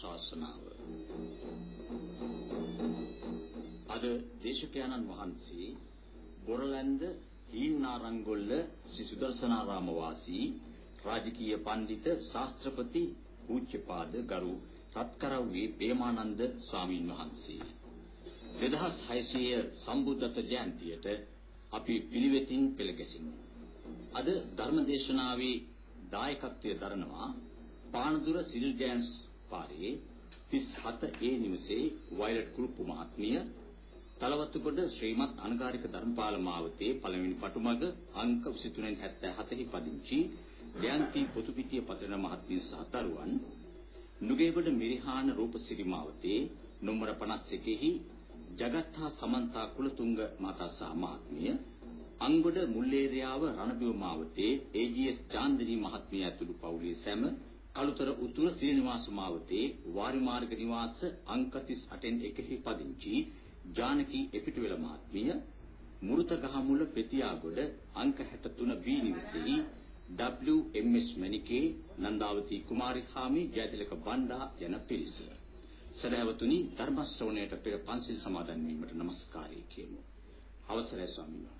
ධර්මානුශාසනාව අද දේශකයන්න් වහන්සේ බොරලැන්ද හීන්නාරංගොල්ල ශ්‍රී සුදර්ශනාරාම වාසී රාජකීය පඬිත ශාස්ත්‍රපති පූජ්‍යපාද ගරු රත්කරව්වේ ප්‍රේමානන්ද ස්වාමීන් වහන්සේ 2600 සම්බුද්ධත්ව ජයන්තියට අපි පිළිවෙතින් පෙළ ගැසිමු. අද ධර්මදේශනාවේ දායකත්වයේ දරනවා පානදුර සිල්ජෑන්ස් පාරේ 37 ඒ නිවසේ වයලට් කුරුප්පු මහත්මිය තලවත්තුගොඩ ශ්‍රීමත් අනගාരിക ධර්මපාල මාවතේ පළවෙනි පටුමග අංක 2377 පදිංචි ජයන්ති පොතුපිටිය පතන මහත්මිය සහ දරුවන් නුගේගොඩ මිරිහාන රූපසිරි මාවතේ නොම්බර 51 ජගත්හා සමන්තා කුලතුංග මාතා සහ මහත්මිය අංගොඩ මුල්ලේරියාව රණබිව මාවතේ ඒජීඑස් චාන්දිනී මහත්මිය ඇතුළු පවුලේ සැම කළුතර උතුර සීනිවාස මාවතේ වාරිමාර්ග නිවාස අංක 38න් එකෙහි පදිංචි ජානකී එපිටුවෙල මහත්මිය මුරුතගහමුල පෙතියාගොඩ අංක 63 බී නිවසේහි WMS මණිකේ නන්දාවති කුමාරි හාමි ජයතිලක බණ්ඩා යන පිරිස. සදහවතුනි ධර්ම ශ්‍රවණයට පෙර පන්සිල් සමාදන් වීමට নমස්කාරය කියමු. අවසරයි ස්වාමීන්. වහන්සේ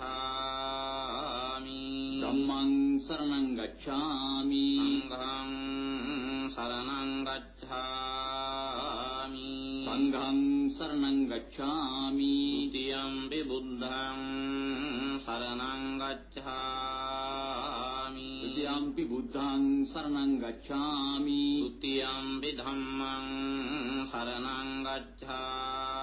ගච්ඡාමි. ධම්මං සරණං ගච්ඡාමි. සංඝං සරණං ගච්ඡාමි. සංඝං සරණං ගච්ඡාමි. තියම්පි බුද්ධං සරණං ගච්ඡාමි. තියම්පි බුද්ධං සරණං ගච්ඡාමි. ဒ ුතියම්පි ධම්මං සරණං ගච්ඡාමි.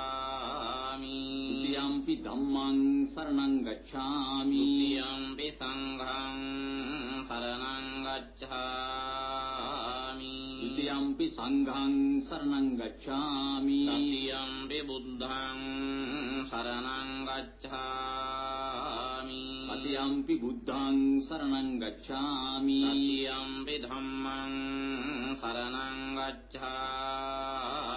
ဒ ුතියම්පි ධම්මං शरणं गच्छामि। अम्बि सङ्घं शरणं गच्छामि। द्वितीयम्पि सङ्घं शरणं गच्छामि। द्वितीयम्पि बुद्धं शरणं गच्छामि। द्वितीयम्पि बुद्धं शरणं गच्छामि। द्वितीयम्पि धम्मं शरणं गच्छामि।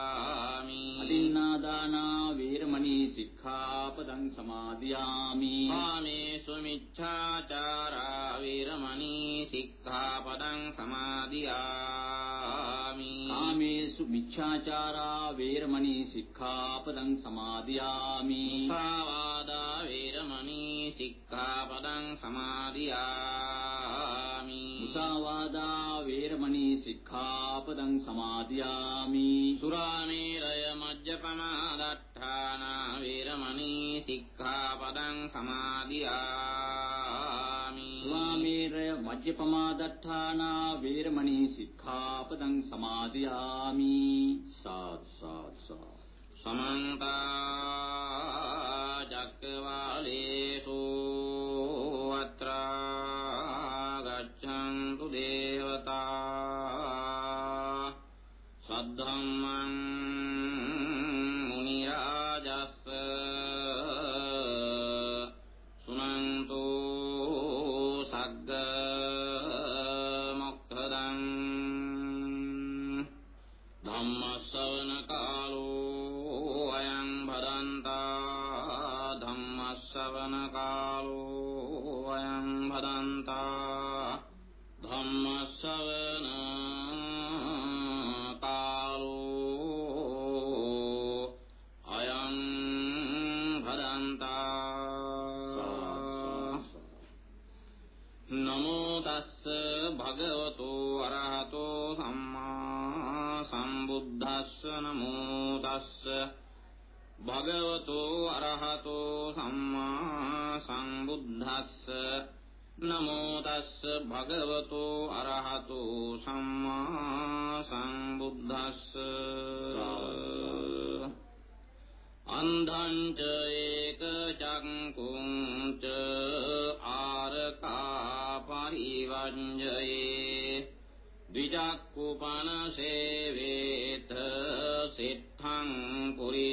दयामि रामेष्मिच्छाचारा वीरमणि सिक्खापदं समाधियामि मामेष्चारा वीरमणि शिक्खापदं समाधयामि මජ්ජපමා දට්ඨානා වේරමණී සික්ඛාපදං සමාදියාමි. සාත් සාත් සාත් සමන්ත භගවතෝ අරහතෝ සම්මා සම්බුද්දස්ස. නමෝ තස්ස භගවතෝ අරහතෝ සම්මා සම්බුද්දස්ස. අන්ධං ච ඒක චක්කුං ච ආරකා පරිවංජයේ. ද්විචක්කුපන සේවේත සිද්ධං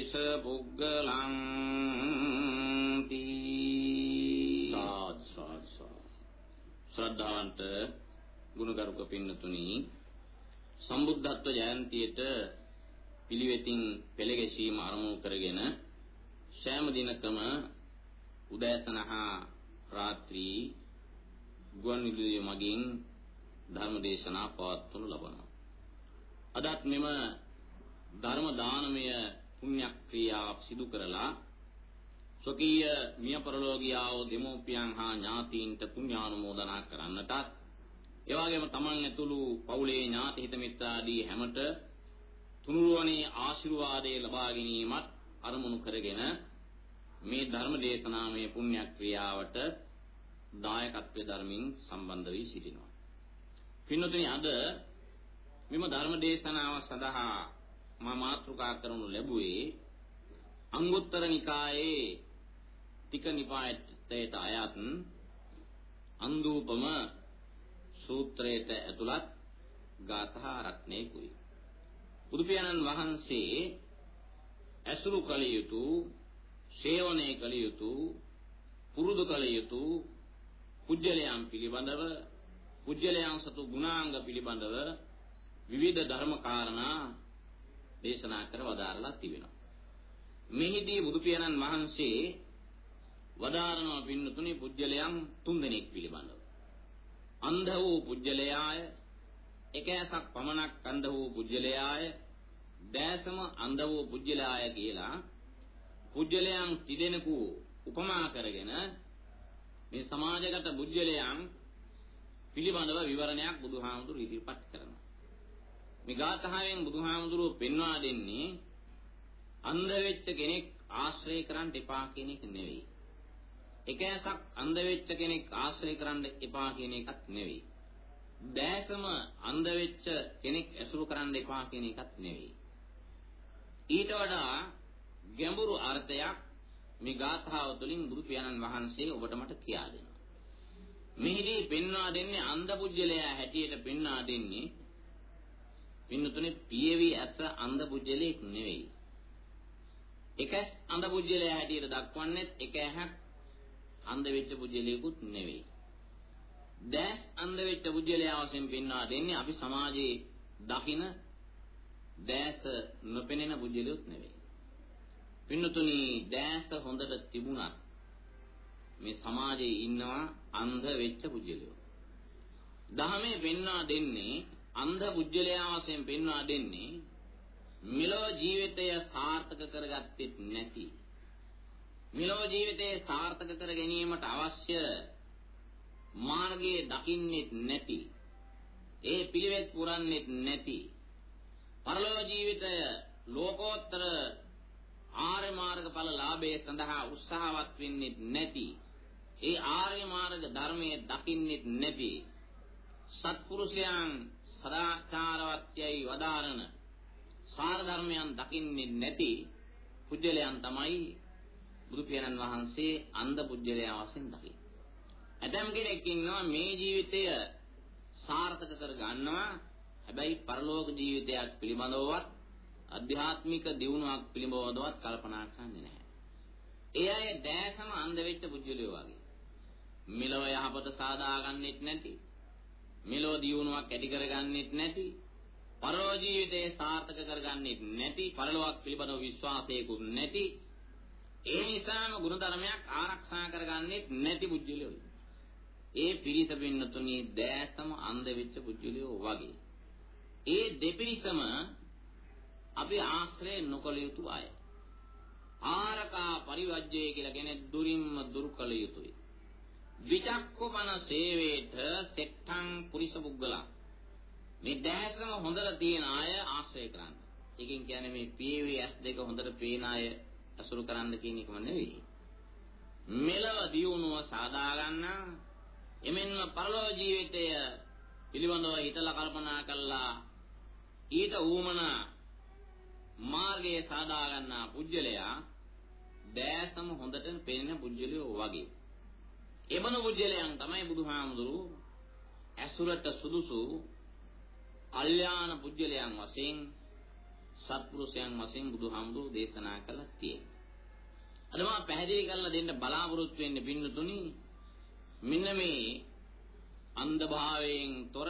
පුරිස පුග්ගලං තී සාත් සාත් ශ්‍රද්ධාවන්ත ගුණගරුක පින්නතුනි සම්බුද්ධත්ව ජයන්තියට පිළිවෙතින් පෙළ ගැසීම ආරම්භ කරගෙන සෑම දිනකම උදෑසනහා රාත්‍රී ගුවන් විදුලිය මගින් ධර්ම දේශනා පවත්වනු ලබනවා. අදත් මෙම ධර්ම දානමය පුණ්‍ය ක්‍රියාවක් සිදු කරලා ස්වකීය මිය පරලෝකියාව දෙමෝපියන් හා ඥාතීන්ට පුණ්‍යානුමෝදනා කරන්නටත් ඒ වගේම තමන් ඇතුළු පවුලේ ඥාති හිත මිත්‍රාදී හැමට තුනුරුවනේ ආශිර්වාදයේ ලබා ගැනීමත් අරමුණු කරගෙන මේ ධර්ම දේශනාමය පුණ්‍ය ක්‍රියාවට දායකත්වයේ ධර්මින් සම්බන්ධ වී සිටිනවා. පින්නතුනි අද මෙම ධර්ම දේශනාව සඳහා මා මාතෘකා කරනු ලැබුවේ අංගුත්තර නිකායේ තික නිපාතයට අයත් අන්දූපම සූත්‍රයට ඇතුළත් ගාථා රත්නයකුයි. බුදු පියාණන් වහන්සේ ඇසුරු කළ යුතු, සේවනය කළ යුතු, පුරුදු කළ යුතු පුජ්‍යලයන් පිළිබඳව, පුජ්‍යලයන් සතු ගුණාංග පිළිබඳව විවිධ ධර්ම කාරණා දේශනා කර වදාරලා තිබෙනවා. මෙහිදී බුදු පියාණන් වහන්සේ වදාරනවා පින්නතුනි පුජ්‍යලයන් තුන්දෙනෙක් පිළිබඳව. අන්ධ වූ පුජ්‍යලයාය එක ඇසක් පමණක් අන්ධ වූ පුජ්‍යලයාය දැසම අන්ධ වූ පුජ්‍යලයාය කියලා පුජ්‍යලයන් තිදෙනෙකු උපමා කරගෙන මේ සමාජගත පුජ්‍යලයන් පිළිබඳව විවරණයක් බුදුහාමුදුරු ඉදිරිපත් කරනවා. මේ ගාථාවෙන් බුදුහාමුදුරුව පෙන්වා දෙන්නේ අන්ධ වෙච්ච කෙනෙක් ආශ්‍රය කරන්න එපා කියන එක නෙවෙයි. එක ඇසක් අන්ධ වෙච්ච කෙනෙක් ආශ්‍රය කරන්න එපා කියන එකත් නෙවෙයි. දැසම අන්ධ වෙච්ච කෙනෙක් ඇසුරු කරන්න එපා කියන එකත් නෙවෙයි. ඊට වඩා ගැඹුරු අර්ථයක් මේ ගාථාව තුළින් බුදු පියාණන් වහන්සේ ඔබට මට කියා දෙනවා. මෙහිදී පෙන්වා දෙන්නේ අන්ධ පුජ්‍යලයා හැටියට පෙන්වා දෙන්නේ පින්නතුනේ පියවි ඇස අන්ධ පුජ්‍යලයක් නෙවෙයි. එක අන්ධ පුජ්‍යලයා හැටියට දක්වන්නේ එක ඇහක් අන්ධ වෙච්ච පුජ්‍යලයකුත් නෙවෙයි. දැස් අන්ධ වෙච්ච පුජ්‍යලයා වශයෙන් පෙන්වා දෙන්නේ අපි සමාජයේ දකින දැස නොපෙනෙන පුජ්‍යලියුත් නෙවෙයි. පින්නතුනි දැස හොඳට තිබුණත් මේ සමාජයේ ඉන්නවා අන්ධ වෙච්ච පුජ්‍යලියෝ. දහමේ පෙන්වා දෙන්නේ අන්ධ පුජ්‍යලයා වශයෙන් පෙන්වා දෙන්නේ මෙලෝ ජීවිතය සාර්ථක කරගත්තෙත් නැති. මෙලෝ ජීවිතේ සාර්ථක කර ගැනීමට අවශ්‍ය මාර්ගයේ දකින්නෙත් නැති. ඒ පිළිවෙත් පුරන්නෙත් නැති. පරලෝක ජීවිතය ලෝකෝත්තර ආර්ය මාර්ගඵල ලාභයේ සඳහා උත්සාහවත් වෙන්නේ නැති. ඒ ආර්ය මාර්ග ධර්මයේ දකින්නෙත් නැති. සත්පුරුෂයන් සදාචාරවත්යයි වදාරන සාර ධර්මයන් දකින්නේ නැති පුජ්‍යලයන් තමයි බුදු පියාණන් වහන්සේ අන්ධ පුජ්‍යලයා වශයෙන් දකින්නේ. ඇතම් කෙනෙක් ඉන්නවා මේ ජීවිතය සාර්ථක කර ගන්නවා හැබැයි පරලෝක ජීවිතයක් පිළිබඳවවත් අධ්‍යාත්මික දියුණුවක් පිළිබඳවවත් කල්පනා කරන්නේ නැහැ. ඒ අය දැසම අන්ධ වෙච්ච පුජ්‍යලියෝ වගේ. මෙලව යහපත සාදාගන්නෙත් නැති. මෙලව දියුණුවක් ඇති කරගන්නෙත් නැති. පරලෝක ජීවිතේ සාර්ථක කරගන්නෙත් නැති. පරලෝක පිළිබඳව විශ්වාසයකුත් නැති. ඒ නිසාම ගුණධර්මයක් ආරක්ෂා කරගන්නෙත් නැති පුජ්‍යලියෝ. ඒ පිරිස පින්නතුණි දැසම අන්ධ වෙච්ච පුජ්‍යලියෝ වගේ. ඒ දෙපිරිසම අපි ආශ්‍රය නොකළ යුතු අය. ආරකා පරිවර්ජය කියලා කියන්නේ දුරින්ම දුරු කළ යුතුයි. විචක්කපන සේවේත සෙට්ටං පුරිස පුද්ගලං මේ දැහැකම හොඳට තියෙන අය ආශ්‍රය කරන්න. එකෙන් කියන්නේ මේ පීවි ඇස් දෙක හොඳට පේන අය අසුරු කරන්න කියන එකම නෙවෙයි. මෙලව දියුණුව සාදා ගන්නා එමෙන්ම පරලෝක ජීවිතය පිළිබඳව හිතලා කල්පනා කළා ඊට ඌමනා මාර්ගයේ සාදා ගන්නා පුජ්‍යලයා දෑසම හොඳට පේන පුජ්‍යලියෝ වගේ. එබඳු පුජ්‍යලයන් තමයි බුදුහාමුදුරු ඇසුරට සුදුසු කල්යාණ පුජ්‍යලයන් වශයෙන් සත්පුරුෂයන් වශයෙන් බුදුහාමුදුරු දේශනා කළා තියෙනවා. අද මම පැහැදිලි කරලා දෙන්න බලාපොරොත්තු වෙන්නේ පින්නතුනි මෙන්න මේ අන්ධභාවයෙන් තොර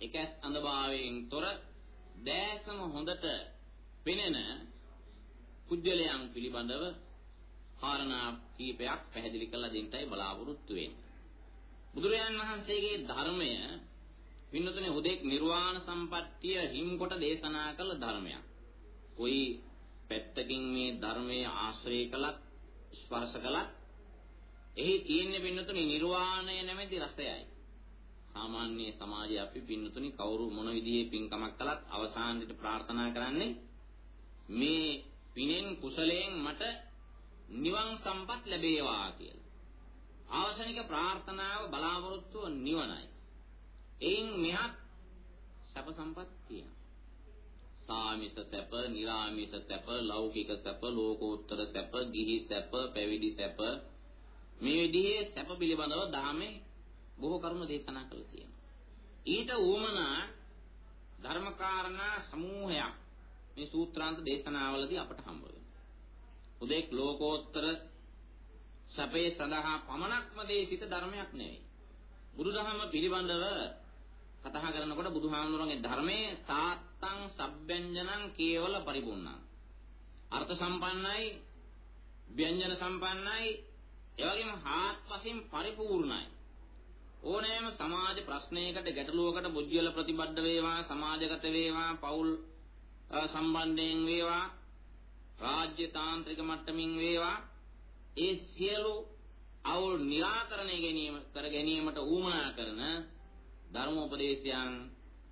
එකස් අන්ධභාවයෙන් තොර දැසම හොඳට පෙනෙන කුජලයන් පිළිබඳව කාරණා කීපයක් පැහැදිලි කරලා දෙන්නයි බලාපොරොත්තු වෙන්නේ. බුදුරජාන් වහන්සේගේ ධර්මය පින්නතුනේ උදෙක් නිර්වාණ සම්පත්තිය හිම්කොට දේශනා කළ ධර්මයක්. કોઈ පැත්තකින් මේ ධර්මයේ ආශ්‍රය කළත් ස්පර්ශ කළත් එහි තියෙන්නේ පින්නතුනේ නිර්වාණය නැමැති රසයයි. සාමාන්‍ය සමාජයේ අපි පින්නතුනි කවුරු මොන විදිහේ පින්කමක් කළත් අවසානයේට ප්‍රාර්ථනා කරන්නේ මේ පිනෙන් කුසලයෙන් මට නිවන් සම්පත් ලැබේවා කියලා. ආවසනික ප්‍රාර්ථනාව බලාපොරොත්තුව නිවනයි. එයින් මෙහත් සැප සම්පත් තියෙනවා. සාමිස සැප, නිරාමිස සැප, ලෞකික සැප, ලෝකෝත්තර සැප, ගිහි සැප, පැවිදි සැප මේ විදිහේ සැප පිළිබඳව ධාමේ බොහෝ කරුණු දේශනා කළා තියෙනවා. ඊට උවමනා ධර්මකාරණා සමූහයක් මේ සූත්‍රාන්ත දේශනාවලදී අපට හම්බ වෙනවා. උදේක් ලෝකෝත්තර සැපේ සඳහා පමණක්ම දේශිත ධර්මයක් නෙවෙයි. බුදුදහම පිළිබඳව කතා කරනකොට බුදුහාමුදුරන්ගේ ධර්මයේ සාත්තං සබ්බ්‍යංජනං කේවල පරිපූර්ණං. අර්ථ සම්පන්නයි, ව්‍යංජන සම්පන්නයි, ඒ වගේම හාත්පසින් පරිපූර්ණයි. ඕනෑම සමාජ ප්‍රශ්නයකට ගැටලුවකට බුද්ධියල ප්‍රතිබද්ධ වේවා, සමාජගත වේවා, පෞල් සම්බන්ධයෙන් වේවා, රාජ්‍ය තාන්ත්‍රික මට්ටමින් වේවා, ඒ සියලු අවුල් निराකරණය ගැනීම කර ගැනීමට ඌමනා කරන ධර්මෝපදේශයන්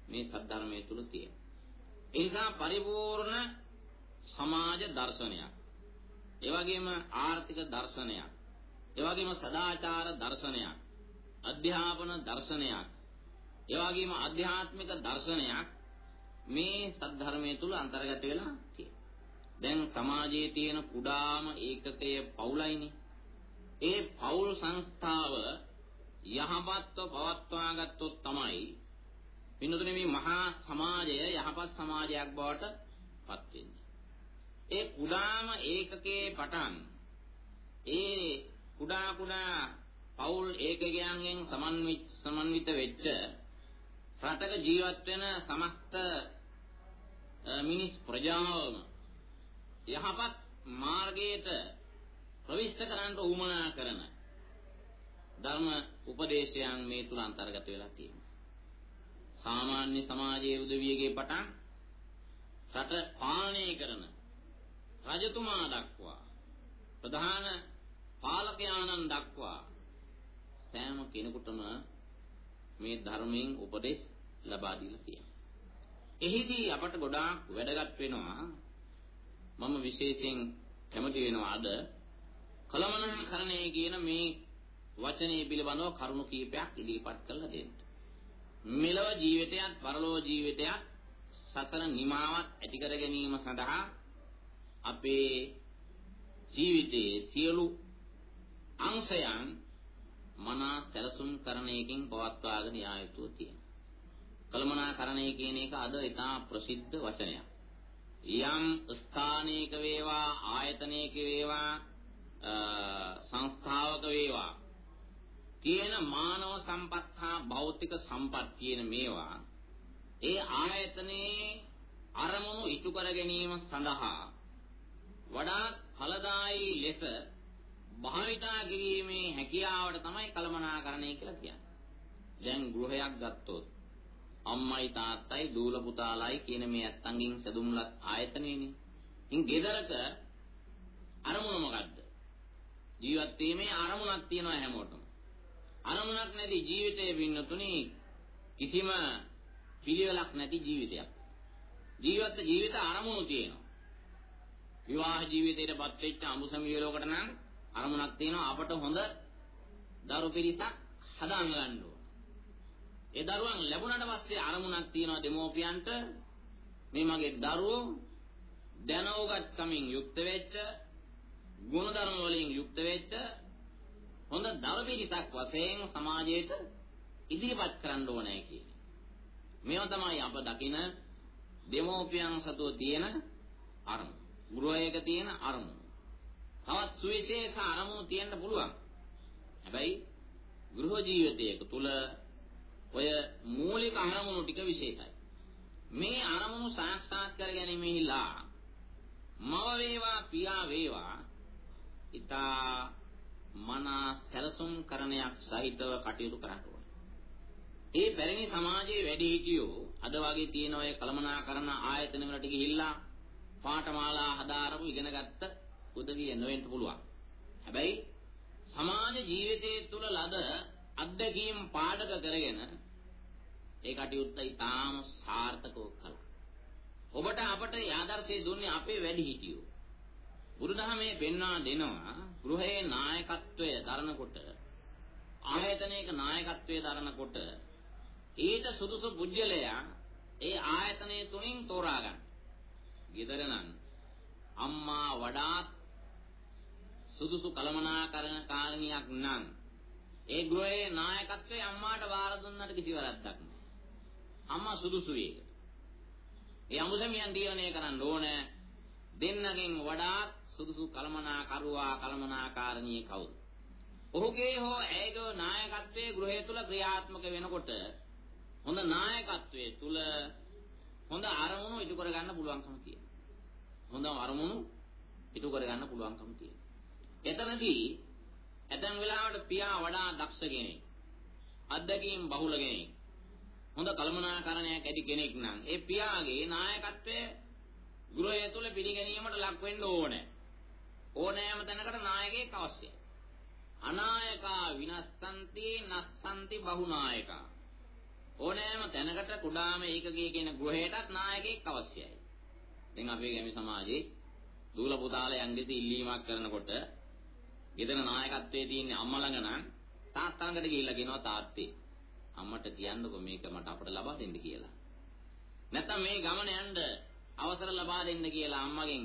මේ සද්ධර්මයේ තුල තියෙනවා. ඒ නිසා පරිපූර්ණ සමාජ දර්ශනයක්. ඒ වගේම ආර්ථික දර්ශනයක්. ඒ වගේම සදාචාර දර්ශනයක්. අධ්‍යාපන දර්ශනයක්. ඒ වගේම ආධ්‍යාත්මික දර්ශනයක් මේ සද්ධර්මයේ තුල අන්තර්ගත වෙලා තියෙනවා. දැන් සමාජයේ තියෙන කුඩාම ඒකකය පවුලයිනේ. ඒ පවුල් සංස්ථාව යහපත්ව පවත්වා ගත්තොත් තමයි පින්නතුනේ මේ මහා සමාජය යහපත් සමාජයක් බවට පත් වෙන්නේ. ඒ කුඩාම ඒකකයේ පටන් ඒ කුඩා කුඩා පෞල් ඒකකයන්ගෙන් සමන්විත වෙච්ච රටක ජීවත් වෙන සමස්ත මිනිස් ප්‍රජාවම යහපත් මාර්ගයට ප්‍රවිෂ්ඨ කරන්නට උවමනා කරන ධර්ම උපදේශයන් මේ තුල අන්තර්ගත වෙලා තියෙනවා. සාමාන්‍ය සමාජයේ උදවියගේ පටන් රට පාලනය කරන රජතුමා දක්වා ප්‍රධාන පාලකයාණන් දක්වා සෑම කෙනෙකුටම මේ ධර්මයෙන් උපදෙස් ලබා දීලා තියෙනවා. එහිදී අපට ගොඩාක් වැදගත් වෙනවා මම විශේෂයෙන් කැමති වෙනවා අද කලමනාකරණය කියන මේ වචනේ පිළිබඳව කරුණු කීපයක් ඉදිරිපත් කරලා දෙන්න. මෙලව ජීවිතයත් පරලෝක ජීවිතයත් සසර නිමාවත් ඇති කර ගැනීම සඳහා අපේ ජීවිතයේ සියලු අංශයන් මනා සැලසුම් කරණයකින් පවත්වාගෙන යා යුතු තියෙනවා. කල්මනාකරණය කියන එක අද ඉතා ප්‍රසිද්ධ වචනයක්. යම් ස්ථානයක වේවා ආයතනයක වේවා සංස්ථාවක වේවා තියෙන මානව සම්පත් හා භෞතික සම්පත් කියන මේවා ඒ ආයතනයේ අරමුණු ඉටු කර ගැනීම සඳහා වඩා ඵලදායී ලෙස භාවිතා කිරීමේ හැකියාවට තමයි කලමනාකරණය කියලා කියන්නේ. දැන් ගෘහයක් ගත්තොත් අම්මයි තාත්තයි දූල පුතාලයි කියන මේ ඇත්තන්ගෙන් සැදුම්ලත් ආයතනෙනේ. ඉන් ගෙදරක අරමුණ මොකද්ද? ජීවත් වීමේ අරමුණක් තියෙනවා හැමෝටම. අරමුණක් නැති ජීවිතයේ වින්නතුනි කිසිම පිළිවෙලක් නැති ජීවිතයක්. ජීවිත ජීවිත අරමුණු තියෙනවා. විවාහ ජීවිතයටපත් වෙච්ච අමුසමිය ලෝකට නම් අරමුණක් තියෙනවා අපට හොඳ දරු පිරිසක් හදාගන්න ඕන. ඒ දරුවන් ලැබුණාට පස්සේ අරමුණක් තියෙනවා දෙමෝපියන්ට මේ මගේ දරුවෝ දැනුගත්කමින් යුක්ත වෙච්ච ගුණධර්ම වලින් යුක්ත වෙච්ච හොඳ දරු පිරිසක් වශයෙන් සමාජයට ඉදිරිපත් කරන්න ඕනේ කියන්නේ. මේවා තමයි අප දකින දෙමෝපියන් සතුව තියෙන අරමුණ. ගෘහයක තියෙන අරමුණ. තවත් සුවිශේෂ අරමුණු තියෙන්න පුළුවන්. හැබැයි ගෘහ ජීවිතයක තුල ඔය මූලික අරමුණු ටික විශේෂයි. මේ අරමුණු සාක්ෂාත් කර ගැනීමෙහිලා මව වේවා පියා වේවා ඊතා මනා සැලසුම් කරණයක් සහිතව කටයුතු කරන්න ඕනේ. ඒ පැරණි සමාජයේ වැඩි හිටියෝ අද වගේ තියෙන ඔය කලමනාකරන ආයතන වලට ගිහිල්ලා පාඨමාලා හදාරපු ඉගෙනගත්ත උදවිය නොවෙන්න පුළුවන්. හැබැයි සමාජ ජීවිතයේ තුල ලද අත්දැකීම් පාඩක කරගෙන ඒ කටයුත්ත ඉතාම සාර්ථකව කළා. ඔබට අපට ආදර්ශය දුන්නේ අපේ වැඩි හිටියෝ. බුදුදහමේ පෙන්වා දෙනවා ගෘහයේ නායකත්වය දරනකොට ආයතනයක නායකත්වය දරනකොට ඊට සුදුසු පුජ්‍යලයා ඒ ආයතනය තුලින් තෝරා ගන්න. ගෙදර නම් අම්මා වඩාත් සුදුසු කලමනාකරණ කාරණියක් නම් ඒ ගෘහයේ නායකත්වය අම්මාට වාර දුන්නට කිසි වැරද්දක් නෑ. අම්මා සුදුසු වේකට. ඒ අමුසමියන් තීරණය කරන්න ඕන දෙන්නගෙන් වඩාත් සුදුසු කලමනාකරුවා කලමනාකාරණී කවුද? ඔහුගේ හෝ ඇයගේ නායකත්වයේ ගෘහය තුල ක්‍රියාත්මක වෙනකොට හොඳ නායකත්වයේ තුල හොඳ අරමුණු ඉටු කරගන්න පුළුවන්කම තියෙනවා. හොඳ අරමුණු ඉටු කරගන්න පුළුවන්කම තියෙනවා. එතනදී ඇතැම් වෙලාවට පියා වඩා දක්ෂ කෙනෙක්. අත්දැකීම් බහුල කෙනෙක්. හොඳ කළමනාකරණයක් ඇති කෙනෙක් නම් ඒ පියාගේ නායකත්වය ගෘහය තුල පිළිගැනීමට ලක් වෙන්න ඕනේ. ඕනෑම තැනකට නායකයෙක් අවශ්‍යයි. අනායකා විනස්සන්ති නස්සන්ති බහුනායකා. ඕනෑම තැනකට කුඩාම ඒකකයේ කියන ගෘහයටත් නායකයෙක් අවශ්‍යයි. දැන් අපේ ගැමි සමාජයේ දූල පුතාලා යම්කිසි ඉල්ලීමක් කරනකොට ගෙදර නායකත්වයේ තියෙන අම්මා ළඟ නම් තාත්තා ළඟට ගිහිල්ලා කියනවා තාත්තේ අම්මට කියන්නකො මේක මට අපට ලබා දෙන්න කියලා. නැත්නම් මේ ගමන යන්න අවසර ලබා දෙන්න කියලා අම්මගෙන්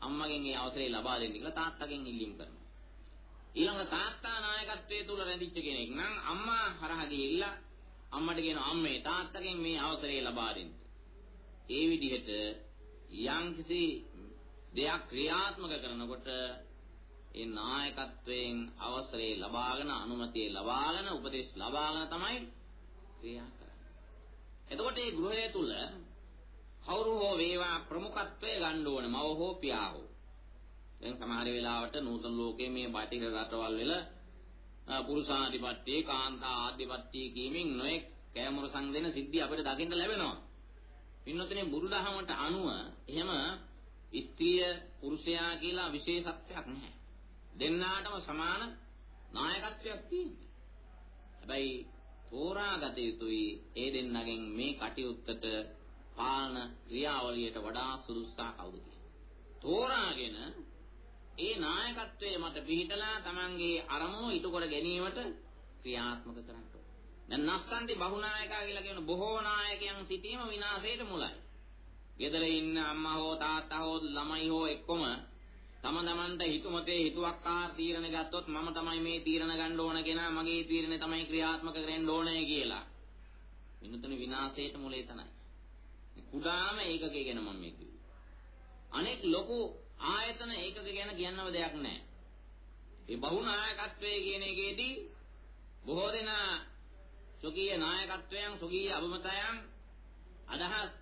අම්මගෙන් ඒ අවසරය ලබා දෙන්න කියලා තාත්තගෙන් ඉල්ලීම් කරනවා. ඊළඟ තාත්තා නායකත්වයේ තුල රැඳිච්ච කෙනෙක් නම් අම්මා හරහා ගිහිල්ලා අම්මට කියනවා අම්මේ තාත්තගෙන් මේ අවසරය ලබා දෙන්න. ඒ විදිහට යම්කිසි දෙයක් ක්‍රියාත්මක කරනකොට ඒ නායකත්වයෙන් අවසරය ලබාගෙන අනුමැතිය ලබාගෙන උපදෙස් ලබාගෙන තමයි ක්‍රියා කරන්නේ. එතකොට මේ ගෘහය තුල කවුරු හෝ වේවා ප්‍රමුඛත්වය ගන්න ඕනේ මව හෝ පියා හෝ. දැන් සමහර වෙලාවට නූතන ලෝකයේ මේ බටහිර රටවල් වල පුරුෂාධිපත්‍ය කාන්තා ආධිපත්‍ය කියමින් නොඑක් කෑමොර සංදෙන සිද්ධි අපිට දකින්න ලැබෙනවා. පින්නොතනේ බුදුදහමට අනුව එහෙම ස්ත්‍රිය පුරුෂයා කියලා විශේෂත්වයක් නැහැ. දෙන්නාටම සමාන නායකත්වයක් තියෙනවා. හැබැයි තෝරාගත යුතුයි ඒ දෙන්නගෙන් මේ කටයුත්තට පාලන ක්‍රියාවලියට වඩා සුදුස්සා කවුද තෝරාගෙන ඒ නායකත්වයේ මත පිහිටලා Tamanගේ අරමුණු ඉටු කර ගැනීමට ක්‍රියාත්මක කරන්න ඕනේ. දැන් නස්සන්ති බහුනායකා කියලා කියන බොහෝ නායකයන් සිටීම විනාශයට මුලයි. ගෙදර ඉන්න අම්මා හෝ තාත්තා හෝ ළමයි හෝ එක්කම තම තමන්ට හිතුමතේ හිතුවක්කාර තීරණ ගත්තොත් මම තමයි මේ තීරණ ගන්න ඕන කෙනා මගේ තීරණය තමයි ක්‍රියාත්මක කරන්න ඕනේ කියලා. විනුතන විනාශයට මුල එතනයි. කුඩාම ඒකකේ ගැන මම මේ කිව්වේ. අනෙක් ලොකු ආයතන ඒකක ගැන කියන්නව දෙයක් නැහැ. ඒ බහුනායකත්වයේ කියන එකේදී බොහෝ දෙනා සොකීය නායකත්වයන් සොකීය අභිමතයන් අදහස්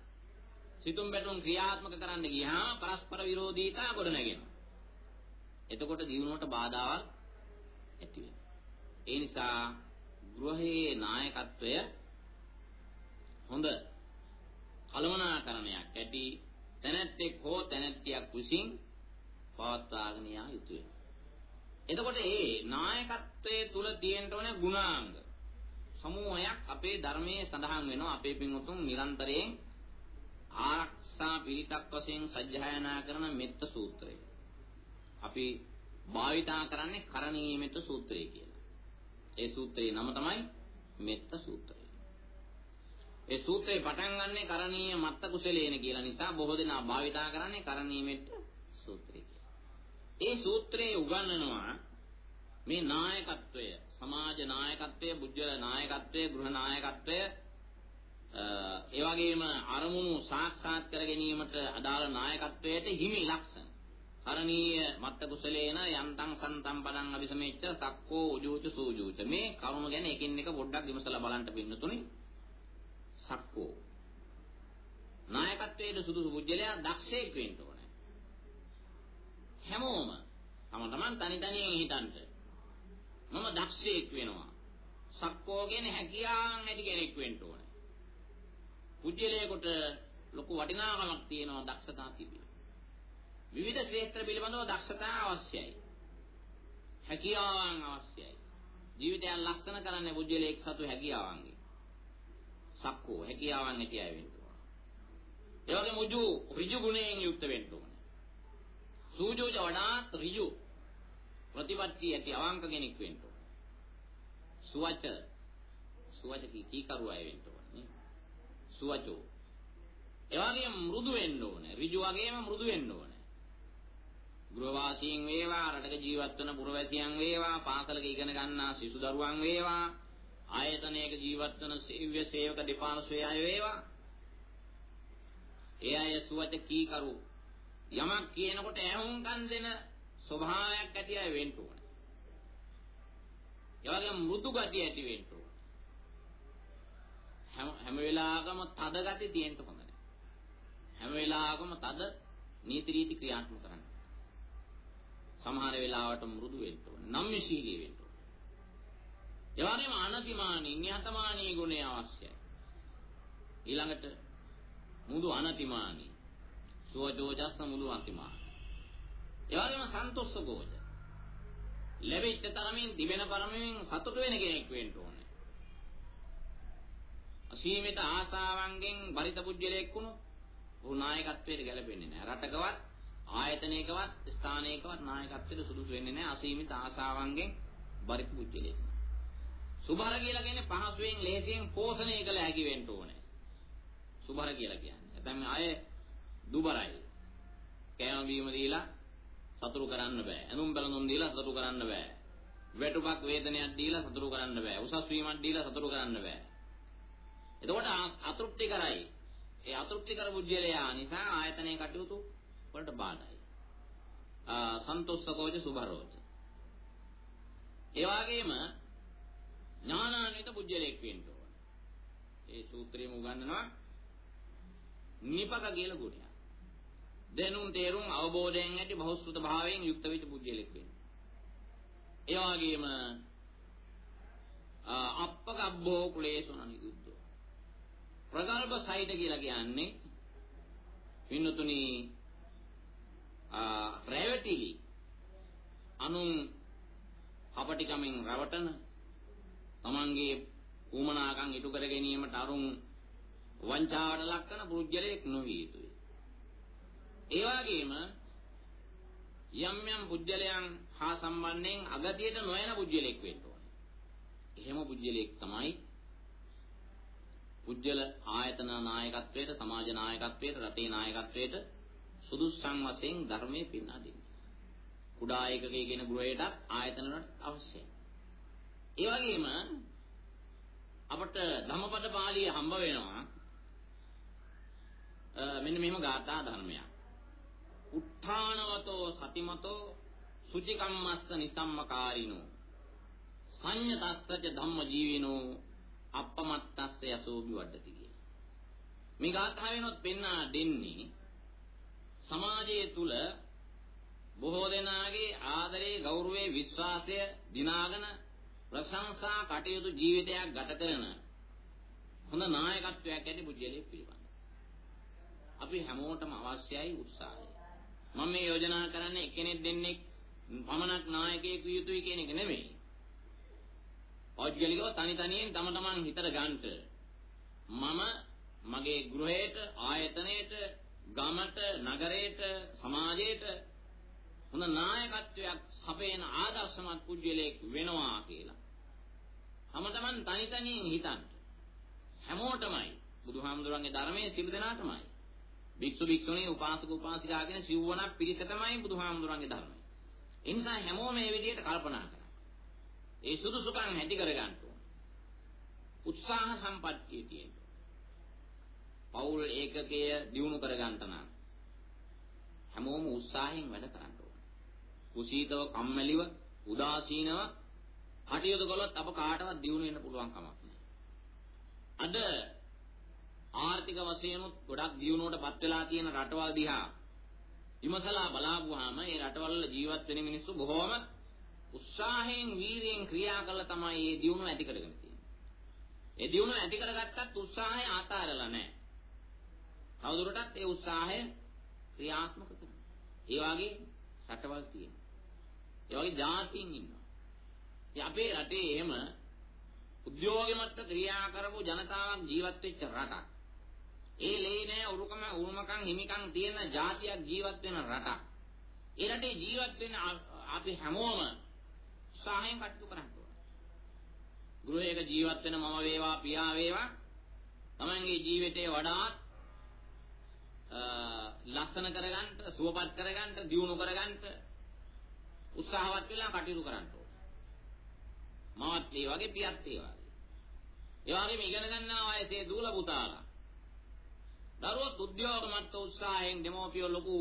සිතුම් බැටුම් ක්‍රියාත්මක කරන්න ගියාම පරස්පර විරෝධීතා ගොඩනගෙනවා. එතකොට දිනුවට බාධාවක් ඇති වෙනවා. ඒ නිසා ගෘහයේ නායකත්වය හොඳ කලමනාකරණයක් ඇති තැනැත්තෙක් හෝ තැනැත්තියක් විසින් පවත්වාගෙන යා යුතුය. එතකොට ඒ නායකත්වයේ තුල තියෙන්න ඕන ගුණාංග සමූහයක් අපේ ධර්මයේ සඳහන් වෙනවා අපේ පින්වතුන් නිරන්තරයෙන් ආරක්ෂා පිළිතක් වශයෙන් සජ්ජායනා කරන මෙත්ත සූත්‍රය. අපි භාවිතා කරන්නේ කරණීය මෙත්ත සූත්‍රය කියලා. ඒ සූත්‍රයේ නම තමයි මෙත්ත සූත්‍රය. ඒ සූත්‍රේ පටන් ගන්නෙ කරණීය මත්ත කුසලේන කියලා නිසා බොහෝ දෙනා භාවිතා කරන්නේ කරණීය මෙත්ත සූත්‍රය කියලා. ඒ සූත්‍රයේ උගන්වනවා මේ නායකත්වය, සමාජ නායකත්වය, බුද්ධල නායකත්වය, ගෘහ නායකත්වය ඒ වගේම අරමුණු සාක්ෂාත් කර ගැනීමට අදාළ නායකත්වයට හිමි ලක්ෂණ. කරණීය මත්ත කුසලේන යන්තං සන්තම් පදං අபிසමෙච්ච සක්කෝ උජූච සූජූච. මේ කරුණ ගැන එකින් එක පොඩ්ඩක් විමසලා බලන්න පින්නතුනේ සක්කෝ. නායකත්වයේ සුදුසු පුජ්‍යලයා දක්ෂයෙක් වෙන්න ඕනේ. හැමෝම තම තමන් තනි තනියෙන් හිතන්ට මම දක්ෂයෙක් වෙනවා. සක්කෝ කියන්නේ හැකියාවන් ඇති කෙනෙක් වෙන්න ඕනේ. පුජ්‍යලයකට ලොකු වටිනාකමක් තියෙනවා දක්ෂතා තිබෙනවා විවිධ ක්ෂේත්‍ර පිළිබඳව දක්ෂතා අවශ්‍යයි හැකියාවන් අවශ්‍යයි ජීවිතය ලස්සන කරන්නේ පුජ්‍යලයක් සතු හැකියාවන්ගේ සක්කෝ හැකියාවන් ඇති අය වෙන්න ඕන. ඒ වගේම උජු ඍජු ගුණයෙන් යුක්ත වෙන්න ඕන. සූජෝජ වඩාත් ඍජු ප්‍රතිපත්ති ඇති අවංක කෙනෙක් වෙන්න ඕන. සුවච සුවච කී කීකරු අය වෙන්න ඕන නේ. සුවචෝ. ඒ වගේම මෘදු වෙන්න ඕන. ඍජු වගේම මෘදු වෙන්න ඕන. ගෘහවාසීන් වේවා රටක ජීවත් වන පුරවැසියන් වේවා පාසලක ඉගෙන ගන්නා සිසු දරුවන් වේවා ආයතනයක ජීවත් වන සේව්‍ය සේවක දෙපාර්ශ්වයේ අය වේවා. ඒ අය සුවච කීකරු යමක් කියනකොට ඇහුම්කන් දෙන ස්වභාවයක් ඇති අය වෙන්න ඕනේ. ඒ වගේම මෘදු ගතිය ඇති වෙන්න ඕනේ. හැම හැම වෙලාවකම තද ගතිය තියෙන්න හොඳ නැහැ. හැම වෙලාවකම තද නීති රීති ක්‍රියාත්මක කරන්න. සමහර වෙලාවට මෘදු වෙන්න ඕනේ. නම්‍යශීලී වෙන්න ඒ වගේම අනතිමානී නිහතමානී ගුණය අවශ්‍යයි. ඊළඟට මුදු අනතිමානී සුවජෝජස්ස මුදු අතිමානී. ඒ වගේම සන්තොස්ස ගෝජ. ලැබෙච්ච තරමින් දිවෙන පරමෙන් සතුට වෙන කෙනෙක් වෙන්න ඕනේ. අසීමිත ආසාවන්ගෙන් බරිත පුජ්‍යලයක් වුණොත් ඔහු නායකත්වයට ගැලපෙන්නේ නැහැ. රටකවත් ආයතනයකවත් ස්ථානයකවත් නායකත්වයට සුදුසු වෙන්නේ නැහැ අසීමිත ආසාවන්ගෙන් බරිත පුජ්‍යලයක්. සුභර කියලා කියන්නේ පහසුවෙන් ලේසියෙන් පෝෂණය කළ හැකි වෙන්න ඕනේ. සුභර කියලා කියන්නේ. නැත්නම් අය දුබරයි. කෑම බීම දීලා සතුරු කරන්න බෑ. ඇඳුම් බැලඳුම් දීලා සතුරු කරන්න බෑ. වැටුපක් වේදනයක් දීලා සතුරු කරන්න බෑ. උසස් වීමක් දීලා සතුරු කරන්න බෑ. එතකොට අතෘප්ති කරයි. ඒ අතෘප්ති කර බුද්ධියලයා නිසා ආයතනයේ කටයුතු වලට බාධායි. ආ සන්තෝෂකෝච සුභරෝච. ඒ වගේම ඥානාන්විත පුජ්‍යලයක් වෙන්න ඕන. ඒ සූත්‍රයේම උගන්වනවා නිපක කියලා ගුණයක්. දැනුම් තේරුම් අවබෝධයෙන් ඇති බහුශ්‍රත භාවයෙන් යුක්ත වෙච්ච පුජ්‍යලයක් වෙන්න. ඒ වගේම අප්පකබ්බෝ කුලේසුන නිදුද්ධෝ. ප්‍රගල්භ සහිත කියලා කියන්නේ පින්නතුනි රැවටිලි අනුන් අපටිකමින් රවටන තමන්ගේ ඌමනාකම් ඉටු කර ගැනීමට අරුන් වංචාවට ලක්වන පුරුජලයක් නොවිය යුතුයි. ඒ වගේම යම් යම් පුජ්‍යලයන් හා සම්බන්ධයෙන් අගතියට නොයන පුජ්‍යලෙක් වෙන්න ඕනේ. එහෙම පුජ්‍යලෙක් තමයි පුජ්‍යල ආයතන නායකත්වයට, සමාජ නායකත්වයට, රටේ නායකත්වයට සුදුස්සන් වශයෙන් ධර්මයේ පින්නා දෙන්නේ. කුඩා ඒකකයේ කියන ගෘහයට ආයතන වලට අවශ්‍යයි. ඒ වගේම අපට ධම්මපද පාළිය හම්බ වෙනවා මෙන්න මෙහෙම ගාථා ධර්මයක්. උත්ථානවතෝ සතිමතෝ සුචිකම්මස්ස නිසම්මකාරිනෝ සංයතස්සච ධම්ම ජීවිනෝ අප්පමත්තස්ස යසෝබි වඩති කියලා. මේ ගාථාවෙනොත් පෙන්වා දෙන්නේ සමාජයේ තුල බොහෝ දෙනාගේ ආදරේ ගෞරවයේ විශ්වාසය දිනාගෙන ප්‍රශංසා කටයුතු ජීවිතයක් ගත කරන හොඳ නායකත්වයක් ඇති පුජ්‍යලෙක් පිළිබඳ. අපි හැමෝටම අවශ්‍යයි උත්සාහය. මම මේ යෝජනා කරන්නේ එක්කෙනෙක් දෙන්නෙක් පමණක් නායකයෙක් විය යුතුයි කියන එක නෙමෙයි. පෞද්ගලිකව තනි තනියෙන් තම තමන් හිතට ගන්නට මම මගේ ගෘහයට, ආයතනයට, ගමට, නගරයට, සමාජයට හොඳ නායකත්වයක් සපයන ආදර්ශමත් පුජ්‍යලයක් වෙනවා කියලා. හැම තමන් තනි තනියෙන් හිතන්න. හැමෝටමයි බුදුහාමුදුරන්ගේ ධර්මයේ සිළු දෙනාටමයි. භික්ෂු භික්ෂුණී උපාසක උපාසිකා කියන සිව්වණක් පිරිසටමයි බුදුහාමුදුරන්ගේ ධර්මය. ඒ නිසා හැමෝම මේ විදිහට කල්පනා කරා. ඒ සුදුසුකම් හැටි කරගන්න ඕන. උත්සාහ සම්පත්තිය තියෙන්න. පෞල් ඒකකය දියුණු කරගන්න නම් හැමෝම උත්සාහයෙන් වැඩ කරන්න ඕන. කුසීතව කම්මැලිව උදාසීනව කටයුතු කළොත් අප කාටවත් දියුණු වෙන්න පුළුවන් කමක් නැහැ. අද ආර්ථික වශයෙන් ගොඩක් දියුණුවටපත් වෙලා තියෙන රටවල් දිහා විමසලා බලාපුවාම ඒ රටවල ජීවත් වෙන මිනිස්සු බොහෝම උත්සාහයෙන් වීරියෙන් ක්‍රියා කළා තමයි මේ දියුණුව ඇති කරගෙන තියෙන්නේ. ඒ දියුණුව ඇති කරගත්තත් උත්සාහය ආතාරලා නැහැ. තවදුරටත් ඒ උත්සාහය ක්‍රියාත්මක කරනවා. ඒ වගේ රටවල් තියෙනවා. ඒ වගේ ජාතීන් ඉන්නවා. ඉතින් අපේ රටේ එහෙම උද්‍යෝගිමත් ක්‍රියා කරපු ජනතාවක් ජීවත් වෙච්ච රටක්. ඒ ලේ නෑ උරුකම උරුමකම් හිමිකම් තියෙන ජාතියක් ජීවත් වෙන රටක්. ඒ රටේ ජීවත් වෙන අපි හැමෝම උත්සාහයෙන් කටයුතු කරන්න ඕන. ගෘහයක ජීවත් වෙන මම වේවා පියා වේවා තමන්ගේ ජීවිතේ වඩාත් ලස්සන කරගන්න, සුවපත් කරගන්න, දියුණු කරගන්න උත්සාහවත් වෙලා කටයුතු කරන්න ඕන. මමත් ඒ වගේ පියත් ඒ වගේ. ඒ වගේම ඉගෙන ගන්නා වයසේ දූල පුතාලා. දරුවෝ උද්‍යෝගමත් උත්සාහයෙන් දෙමෝපියෝ ලොකු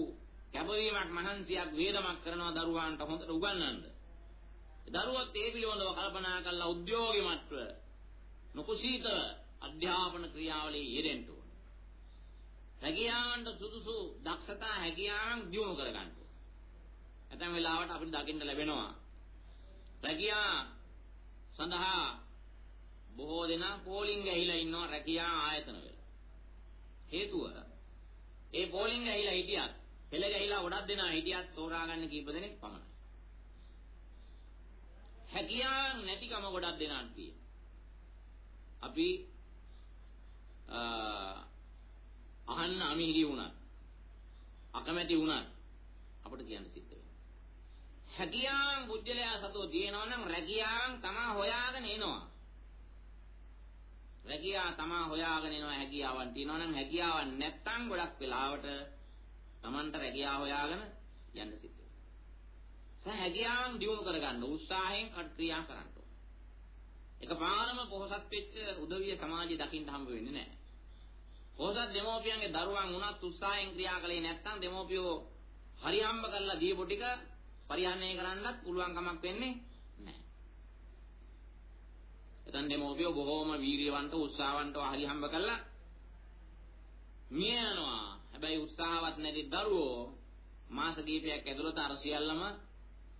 කැපවීමක් මහන්සියක් වේදමක් කරනවා දරුවන්ට හොඳට උගන්වන්න. දරුවොත් ඒ පිළිබඳව කල්පනා කරලා උද්‍යෝගිමත්ව නොකුසීත අධ්‍යාපන ක්‍රියාවලියේ යෙදෙන්න ඕන. හැකියාවන්ට සුදුසු දක්ෂතා හැකියාවන් දියුණු කරගන්න ඕන. ඇතැම් වෙලාවට අපිට දකින්න ලැබෙනවා. රැකියා සඳහා බොහෝ දෙනා පෝලිං ගහිලා ඉන්නවා රැකියා ආයතන වල. හේතුව ඒ පෝලිං ගහිලා හිටියත් පෙළ ගහිලා ගොඩක් දෙනා හිටියත් තෝරා ගන්න කීප දෙනෙක් පමණයි. හැකියාවක් නැතිකම ගොඩක් දෙනාට තියෙනවා. අපි අහන්න අමිහිරි වුණත් අකමැති වුණත් අපිට කියන්න සිද්ධ වෙනවා. හැකියාවන් බුද්ධලයා සතෝ තියෙනවා නම් රැකියාවන් තමා හොයාගෙන එනවා. රැකියාව තමා හොයාගෙන එනවා හැකියාවන් තියෙනවා නම් හැකියාවක් නැත්තම් ගොඩක් වෙලාවට Tamanට රැකියාව හොයාගෙන යන්න සිද්ධ වෙනවා. සහ හැකියාවන් දියුණු කරගන්න උත්සාහයෙන් ක්‍රියා කරන්න ඕන. එකපාරම පොහසත් වෙච්ච උදවිය සමාජය දකින්න හම්බ වෙන්නේ නැහැ. පොහසත් දෙමෝපියන්ගේ දරුවන් වුණත් උත්සාහයෙන් ක්‍රියා කළේ නැත්නම් දෙමෝපියෝ හරි හම්බ කරලා දීපු ටික පරිහරණය කරන්නත් පුළුවන් කමක් වෙන්නේ නැහැ. එතන දෙමෝපියෝ බොහෝම වීරියවන්ත උත්සාහවන්තව හරි හම්බ කළා මිය යනවා. හැබැයි උත්සාහවත් නැති දරුවෝ මාස කිහිපයක් ඇතුළත අර සියල්ලම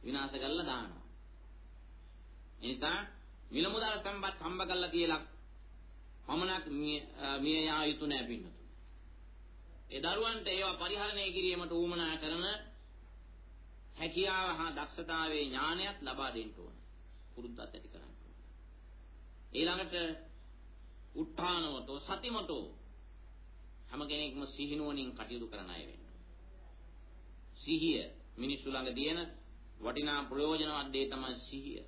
විනාශ කරලා දානවා. ඒ නිසා මිල මුදල් සම්පත් හම්බ කරලා කියලා පමණක් මිය යා යුතු නැහැ පින්නතු. ඒ දරුවන්ට ඒවා පරිහරණය කිරීමට උවමනා කරන හැකියාව හා දක්ෂතාවයේ ඥානයත් ලබා දෙන්න ඕන. පුරුද්දත් ඇති කරන්න ඕන. ඊළඟට උත්හානවතෝ සතිමතෝ හැම කෙනෙක්ම සිහිනුවණින් කටයුතු කරන අය වෙන්න. සිහිය මිනිස්සු ළඟ තියෙන වටිනා ප්‍රයෝජනවත් දේ තමයි සිහිය.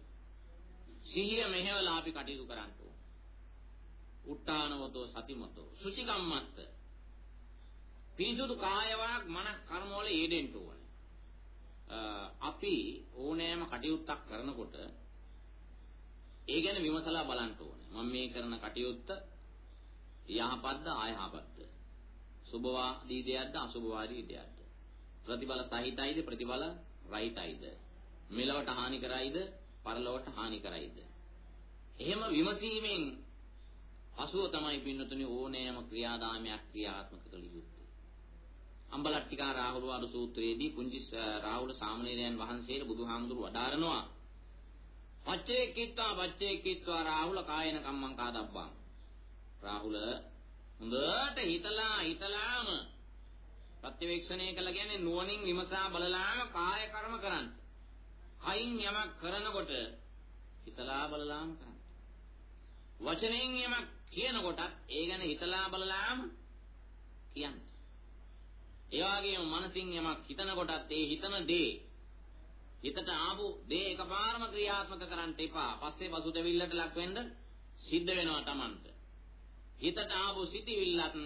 සිහිය මෙහෙवला අපි කටයුතු කරන්න ඕන. උත්තානවතෝ සතිමතෝ සුචිකම්මස්ස පිරිසුදු කායවාක් මන කර්මවල යෙදෙන්න ඕනේ. අපි ඕනෑම කටයුත්තක් කරනකොට ඒ ගැන විමසලා බලන්න ඕනේ. මම මේ කරන කටයුත්ත යහපත්ද අයහපත්ද? සුභවාදී දෙයක්ද අසුභවාදී දෙයක්ද? ප්‍රතිඵල සහිතයිද ප්‍රතිඵල රහිතයිද? මෙලවට හානි කරයිද පරලොවට හානි කරයිද? එහෙම විමසීමෙන් පසුව තමයි පින්නතුනි ඕනෑම ක්‍රියාදාමයක් ක්‍රියාත්මක කළ යුත්තේ. අම්බලට්ටිකා රාහුල වරු සූත්‍රයේදී පුංචි රාහුල සාමණේරයන් වහන්සේට බුදුහාමුදුරු වදාරනවා පච්චේ කිත්වා පච්චේ කිත්වා රාහුල කායන කම්මං කාදබ්බං රාහුල හොඳට හිතලා හිතලාම ප්‍රත්‍යවේක්ෂණය කළ කියන්නේ නුවණින් විමසා බලලාම කාය කර්ම කරන්න. කයින් යමක් කරනකොට හිතලා බලලාම කරන්න. වචනෙන් යමක් කියනකොටත් ඒ ගැන හිතලා බලලාම කියන්නේ. ඒ වගේම මනසින් යමක් හිතනකොටත් ඒ හිතන දේ හිතට ආපු දේ එකපාරම ක්‍රියාත්මක කරන්න එපා. පස්සේ පසුතැවිල්ලට ලක් වෙන්න සිද්ධ වෙනවා Tamanට. හිතට ආපු සිටිවිල්ලත්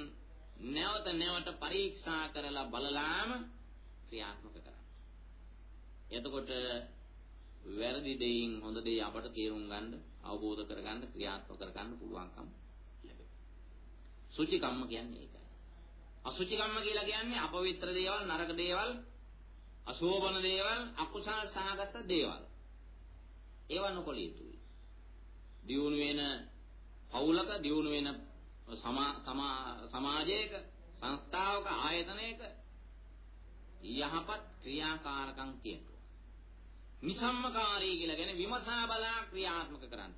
නැවත නැවත පරීක්ෂා කරලා බලලාම ක්‍රියාත්මක කරන්න. එතකොට වැරදි දෙයින් හොඳ දෙය අපට තේරුම් ගන්න, අවබෝධ කරගන්න, ක්‍රියාත්මක කරගන්න පුළුවන්කම ලැබෙනවා. සුචි කම්ම කියන්නේ ඒකයි. අසුචි කම්ම කියලා කියන්නේ අපවිත්‍ර දේවල්, නරක දේවල්, අශෝභන දේවල්, අකුසල සහගත දේවල්. ඒවා නොකළ යුතුයි. දියුණු වෙන පවුලක, දියුණු වෙන සමාජයක, සංස්ථාවක, ආයතනයක යහපත් ක්‍රියාකාරකම් කියනවා. නිසම්මකාරී කියලා කියන්නේ විමසා බලා ක්‍රියාත්මක කරන්න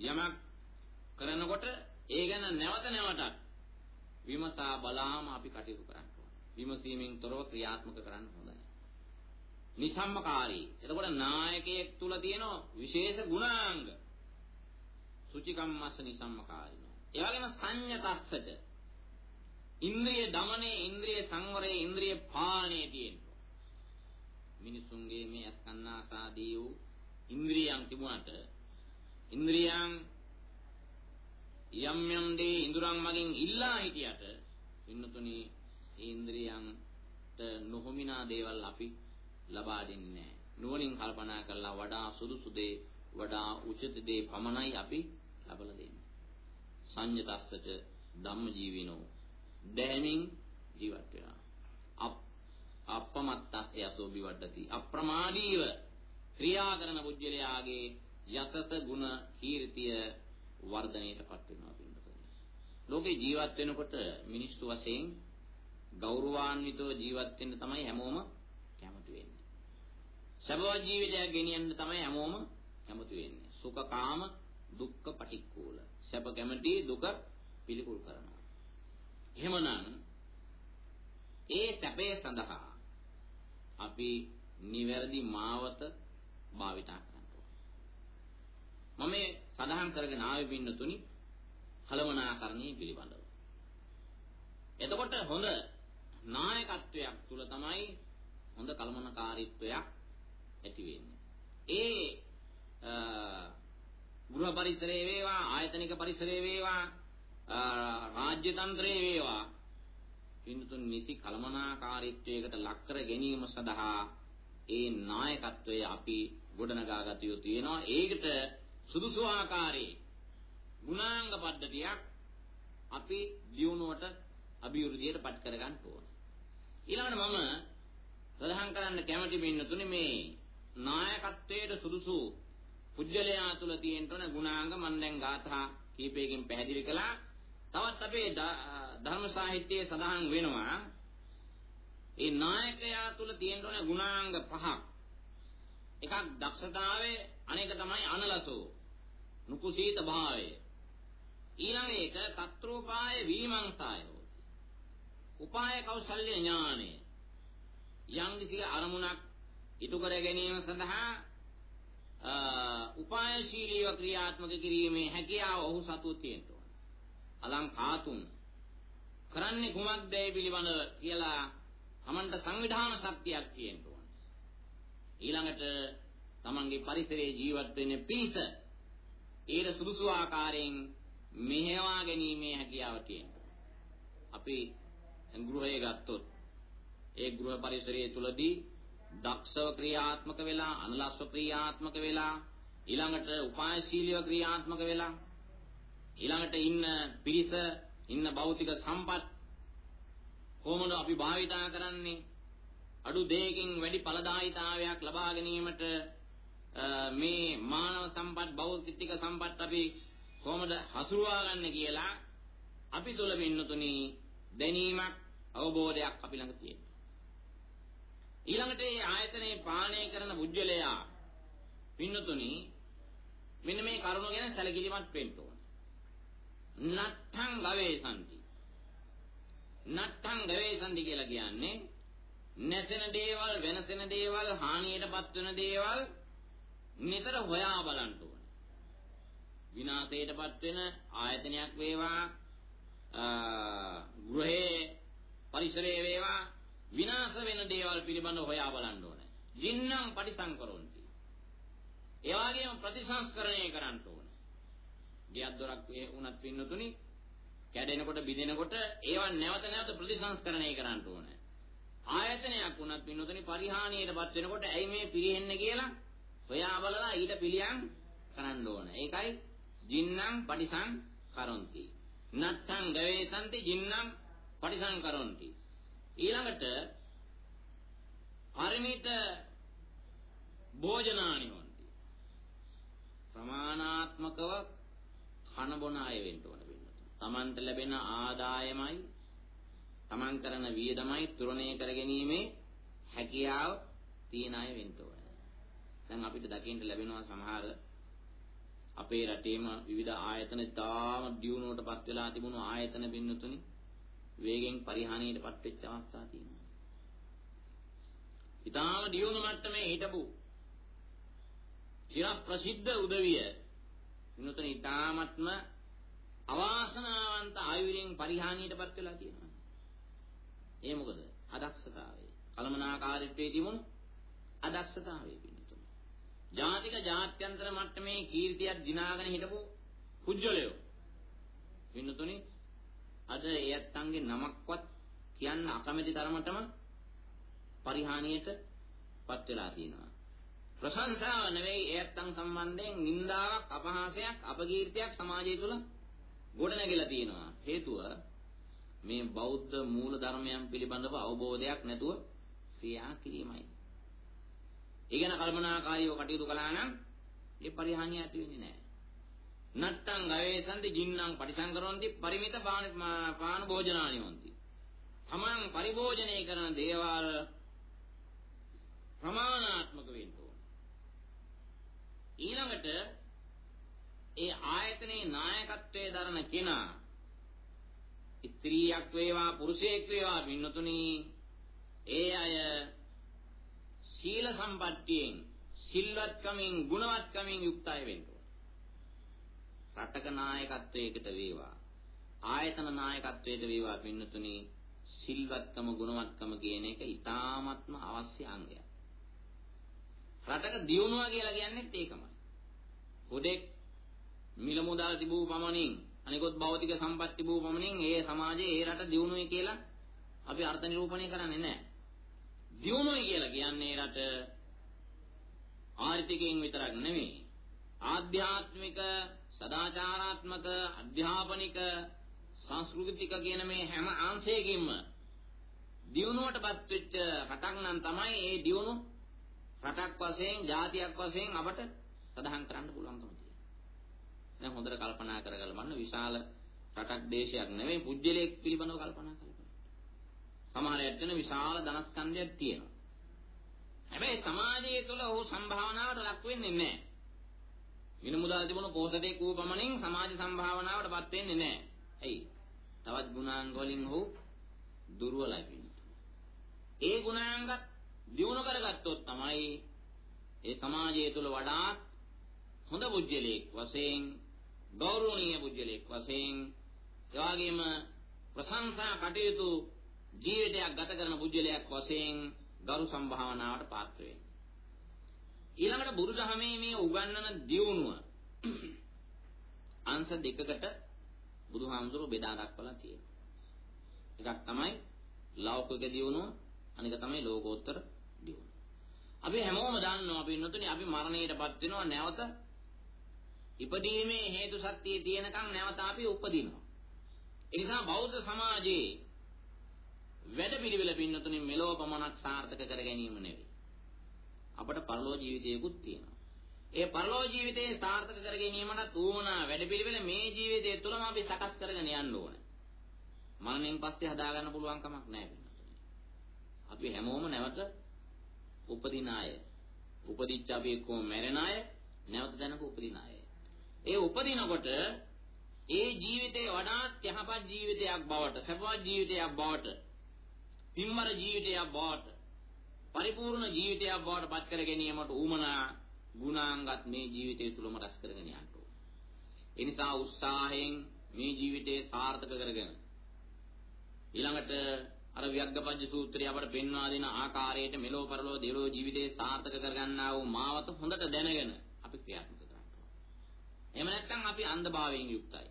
යමක් කරනකොට ඒ ගැන නැවත නැවතත් විමසා බලාම අපි කටයුතු කරන්න ඕනේ. විමසීමෙන් තොරව ක්‍රියාත්මක කරන්න හොඳයි. නිසම්මකාරී. එතකොට නායකයෙක් තුල තියෙන විශේෂ ගුණාංග සුචිකම්මස්ස නිසම්මකාරී. ඒ වගේම සංඤතස්සට ඉන්ද්‍රිය দমনයේ ඉන්ද්‍රිය සංවරයේ ඉන්ද්‍රිය පාණයේ තියෙන මිනිසුන්ගේ මේ අස්කන්නාසාදී වූ ඉන්ද්‍රියන් තිබුණාට ඉන්ද්‍රියන් යම් යම් දේ ඉඳුරන් මගින් ඉල්ලා හිටියට පින්නතුනි ඉන්ද්‍රියන්ට නොහොමිනා දේවල් අපි ලබා දෙන්නේ නැහැ. නුවණින් කල්පනා කරලා වඩා සුදුසු දේ වඩා උචිත දේ පමණයි අපි ලබලා දෙන්නේ. සංයතස්සට ධම්ම ජීවිනෝ දැහැමින් ජීවත් වෙනවා. අප්පමත්තස්ස යසෝ බිවඩති. අප්‍රමාදීව ක්‍රියා කරන බුද්ධලයාගේ යසස ගුණ කීර්තිය වර්ධනයටපත් වෙනවා පිළිතුරේ. ලෝකේ ජීවත් වෙනකොට මිනිස්සු වශයෙන් ගෞරවාන්විතව ජීවත් වෙන්න තමයි හැමෝම කැමති වෙන්නේ. සබව ජීවිතයක් ගෙනියන්න තමයි හැමෝම කැමති වෙන්නේ. සුඛ කාම දුක්ඛ පටික්කුල. සැප කැමති දුක පිළිකුල් කරනවා. එහෙමනම් ඒ සැපේ සඳහා අපි නිවැරදි මාවත භාවිතා කරන්න මම මේ සඳහන් කරගෙන ආවේ පින්නතුනි කලමනාකරණයේ පිළිබඳව. එතකොට හොඳ නායකත්වයක් තුල තමයි හොඳ කලමනකාරීත්වයක් ඇති වෙන්නේ. ඒ ගෘහ පරිසරයේ වේවා ආයතනික පරිසරයේ වේවා රාජ්‍ය තන්ත්‍රයේ වේවා පින්තුන් නිසි කලමනාකාරීත්වයකට ලක් කර ගැනීම සඳහා ඒ නායකත්වය අපි ගොඩනගා ගත යුතු වෙනවා. ඒකට සුදුසු ආකාරයේ ගුණාංග පද්ධතියක් අපි දියුණුවට අභිවෘද්ධියට පත් කරගන්න ඕන. ඊළඟට මම සඳහන් කරන්න කැමති වෙන්නතුනේ මේ නායකත්වයට සුදුසු පුජ්‍යලයා තුල තියෙන තන ගුණාංග මම දැන් ගාථා කීපයකින් පැහැදිලි කළා. තවත් අපේ ධර්ම සාහිත්‍යයේ සඳහන් වෙනවා ඒ නායකයා තුල තියෙන ගුණාංග පහක්. එකක් දක්ෂතාවය, අනෙක තමයි අනලසෝ. නුකුසීත භාවය. ඊළඟ එක తත්‍රෝපාය විමංසාය. උපාය කෞශල්‍ය ඥානය. යම් කිසි අරමුණක් ඉටු කර ගැනීම සඳහා උපායශීලීව ක්‍රියාත්මක කිරීමේ හැකියාව ඔහු සතු තියෙනවා. අලංකාතුන් කරන්නේ කුමක්දයි පිළිබඳව කියලා Tamanට සංවිධාන ශක්තියක් තියෙනවා. ඊළඟට Tamanගේ පරිසරයේ ජීවත් වෙන පිරිස ඊට සුදුසු ආකාරයෙන් මෙහෙවා ගැනීමේ හැකියාව තියෙනවා. අපි ගෘහය ගත්තොත් ඒ ගෘහ පරිසරයේ තුලදී දක්ෂව ක්‍රියාත්මක වෙලා අනලස්ව ක්‍රියාත්මක වෙලා ඊළඟට උපායශීලීව ක්‍රියාත්මක වෙලා ඊළඟට ඉන්න පිරිස ඉන්න භෞතික සම්පත් කොහොමද අපි භාවිතා කරන්නේ අඩු දෙයකින් වැඩි ඵලදායීතාවයක් ලබා ගැනීමට මේ මානව සම්පත් භෞතික සම්පත් අපි කොහොමද හසුරුවා ගන්න කියලා අපි තුල වෙන්නතුනි දැනීමක් අවබෝධයක් අපි ළඟ තියෙනවා. ඊළඟට මේ ආයතනයේ පාලනය කරන බුද්ධලයා පින්නතුනි මෙන්න මේ කරුණ ගැන සැලකිලිමත් වෙන්න ඕන. නත්තං ගවේසන්ති. නත්තං ගවේසන්ති කියලා කියන්නේ නැසෙන දේවල් වෙනසෙන දේවල් හානියටපත් වෙන දේවල් නිතර හොයා බලන්න ඕන. විනාශයටපත් වෙන ආයතනයක් වේවා ගෘහේ පරිසරයේ වේවා විනාශ වෙන දේවල් පිළිබඳව හොයා බලන්න ඕනේ. ජින්නම් පටිසංකරොන්ති. ඒ වගේම ප්‍රතිසංස්කරණය කරන්න ඕනේ. ගියක් දොරක් වුණත් පින්නතුනි කැඩෙනකොට බිඳෙනකොට ඒවා නැවත නැවත ප්‍රතිසංස්කරණය කරන්න ඕනේ. ආයතනයක් වුණත් පින්නතුනි පරිහානියටපත් වෙනකොට ඇයි මේ පිරෙන්නේ කියලා හොයා බලලා ඊට පිළියම් කරන්න ඕනේ. ඒකයි ජින්නම් පටිසං කරොන්ති. නත්තං ගවේසන්ති ජින්නම් පටිසං කරොන්ති. ඊළඟට පරිමිත භෝජනානි හොන්ති. ප්‍රමාණාත්මකව කන බොන අය වෙන්න ඕන වෙන්න. තමන්ට ලැබෙන ආදායමයි තමන් කරන වියදමයි තුරණය කරගැනීමේ හැකියාව තියන අය වෙන්න ඕන. දැන් අපිට දකින්න ලැබෙනවා සමහර අපේ රටේම විවිධ ආයතන තාම දියුණුවටපත් වෙලා තිබුණු ආයතන බින්නතුනි වේගෙන් පරිහානියටපත් වෙච්ච අවස්ථා තියෙනවා. ඊටාම දියුණු මට්ටමේ හිටපු චිර ප්‍රසිද්ධ උදවිය බින්නතුනි ඊටාමත්ම අවාසනාවන්ත ආයුරින් පරිහානියටපත් වෙලා තියෙනවා. ඒ මොකද? අදක්ෂතාවය. කලමනාකාරීත්වයේ තිබුණු අදක්ෂතාවය පින්නතුනි. ජාතික ජාත්‍යන්තර මට්ටමේ කීර්තියක් දිනාගෙන හිටපු කුජලයෝ. පින්නතුනි අද ඒ ඇත්තන්ගේ නමක්වත් කියන්න අකමැති තරමටම පරිහානියට පත් වෙලා තියෙනවා. ප්‍රශංසාව නෙවෙයි ඒ ඇත්තන් සම්බන්ධයෙන් නින්දාවක්, අපහාසයක්, අපකීර්තියක් සමාජය තුළ ගොඩනැගිලා තියෙනවා. හේතුව මේ බෞද්ධ මූල ධර්මයන් පිළිබඳව අවබෝධයක් නැතුව ක්‍රියා කිරීමයි. ඊගෙන කල්පනාකාරීව කටයුතු කළා නම් ඒ පරිහානිය ඇති වෙන්නේ නැහැ. නත්තං ගවේසන්ති ජින්නම් පරිසංකරොන්ති පරිමිත පාන භෝජනානි වන්ති. තමන් පරිභෝජනය කරන දේවල් ප්‍රමාණාත්මක වෙන්න ඕන. ඊළඟට ඒ ආයතනයේ නායකත්වයේ දරන කෙනා ස්ත්‍රියක් වේවා පුරුෂයෙක් වේවා පින්නතුනි ඒ අය සීල සම්පත්තියෙන් සිල්වත්කමින් ගුණවත්කමින් යුක්තයි වෙන්න ඕන. රටක නායකත්වයකට වේවා ආයතන නායකත්වයට වේවා පින්නතුනි සිල්වත්කම ගුණවත්කම කියන එක ඊ타ත්ම අවශ්‍ය අංගයක්. රටක දියුණුව කියලා කියන්නේ ඒකමයි. හුදෙක් මිල මුදල් තිබූ පමණින් අනිකොත් භෞතික සම්පත් තිබූ පමණින් ඒ සමාජයේ ඒ රට දියුණුවයි කියලා අපි අර්ථ නිරූපණය කරන්නේ නැහැ. දියුණුවයි කියලා කියන්නේ රට ආර්ථිකයෙන් විතරක් නෙමෙයි. ආධ්‍යාත්මික, සදාචාරාත්මක, අධ්‍යාපනික, සංස්කෘතික කියන මේ හැම අංශයකින්ම දියුණුවටපත් වෙච්ච රටක් නම් තමයි ඒ දියුණු රටක් වශයෙන්, ජාතියක් වශයෙන් අපට සඳහන් කරන්න පුළුවන්කම තියෙන්නේ. දැන් හොඳට කල්පනා කරගල බලන්න විශාල රටක් දේශයක් නෙවෙයි පුජ්‍යලයක් පිළිබඳව කල්පනා කරලා. සමහර ඇත්තන විශාල ධනස්කන්ධයක් තියෙනවා. හැබැයි සමාජය තුළ ඔහු සම්භාවනාවට ලක් වෙන්නේ නැහැ. වින මුදල් තිබුණු පොහසතෙක් වූ පමණින් සමාජ සම්භාවනාවටපත් වෙන්නේ නැහැ. ඇයි? තවත් ගුණාංග වලින් ඔහු දුර්වලයි වෙන්නේ. ඒ ගුණාංගත් දිනු කරගත්තොත් තමයි ඒ සමාජය තුළ වඩාත් හොඳ පුජ්‍යලයක් වශයෙන් ගෞරවනීය පුජ්‍යලයක් වශයෙන් එවාගෙම ප්‍රශංසා කටයුතු ජීවිතයක් ගත කරන පුජ්‍යලයක් වශයෙන් ගරු සම්භාවනාවට පාත්‍ර වෙන්නේ. ඊළඟට බුදුදහමේ මේ උගන්වන දියුණුව අංශ දෙකකට බුදුහාමුදුරුවෝ බෙදා දක්වලා තියෙනවා. එකක් තමයි ලෞකික දියුණුව අනික තමයි ලෝකෝත්තර දියුණුව. අපි හැමෝම දන්නවා අපි නොතුනේ අපි මරණයටපත් වෙනවා නැවත ඉපදීමේ හේතු ශක්තිය තියෙනකන් නැවත අපි උපදිනවා. ඒ නිසා බෞද්ධ සමාජයේ වැඩ පිළිවෙල පින්නතුනේ මෙලොව පමණක් සාර්ථක කර ගැනීම නෙවෙයි. අපට පරලෝ ජීවිතයකුත් තියෙනවා. ඒ පරලෝ ජීවිතේ සාර්ථක කර ගැනීමට උවමනා වැඩ පිළිවෙල මේ ජීවිතය තුළම අපි සකස් කරගෙන යන්න ඕනේ. මරණයෙන් පස්සේ හදාගන්න පුළුවන් කමක් නැහැ අපි හැමෝම නැවත උපදින අය. උපදිච්ච අපි කොහොම මැරෙන අය නැවත දැනක උපදින අය. ඒ උපදිනකොට ඒ ජීවිතේ වඩාත් යහපත් ජීවිතයක් බවට, සපවත් ජීවිතයක් බවට, පින්මර ජීවිතයක් බවට, පරිපූර්ණ ජීවිතයක් බවට පත් කර ගැනීමට උමනා ගුණාංගත් මේ ජීවිතය තුළම රැස් කරගෙන යන්න ඕනේ. ඒ නිසා උත්සාහයෙන් මේ ජීවිතේ සාර්ථක කරගෙන ඊළඟට අර වියග්ගපජ්ජ සූත්‍රය අපට පෙන්වා දෙන ආකාරයට මෙලෝ පරලෝ දෙලෝ ජීවිතේ සාර්ථක කරගන්නා වූ මාවත හොඳට දැනගෙන අපි ක්‍රියාත්මක කරන්න ඕනේ. එහෙම නැත්නම් අපි අන්ධභාවයෙන් යුක්තයි.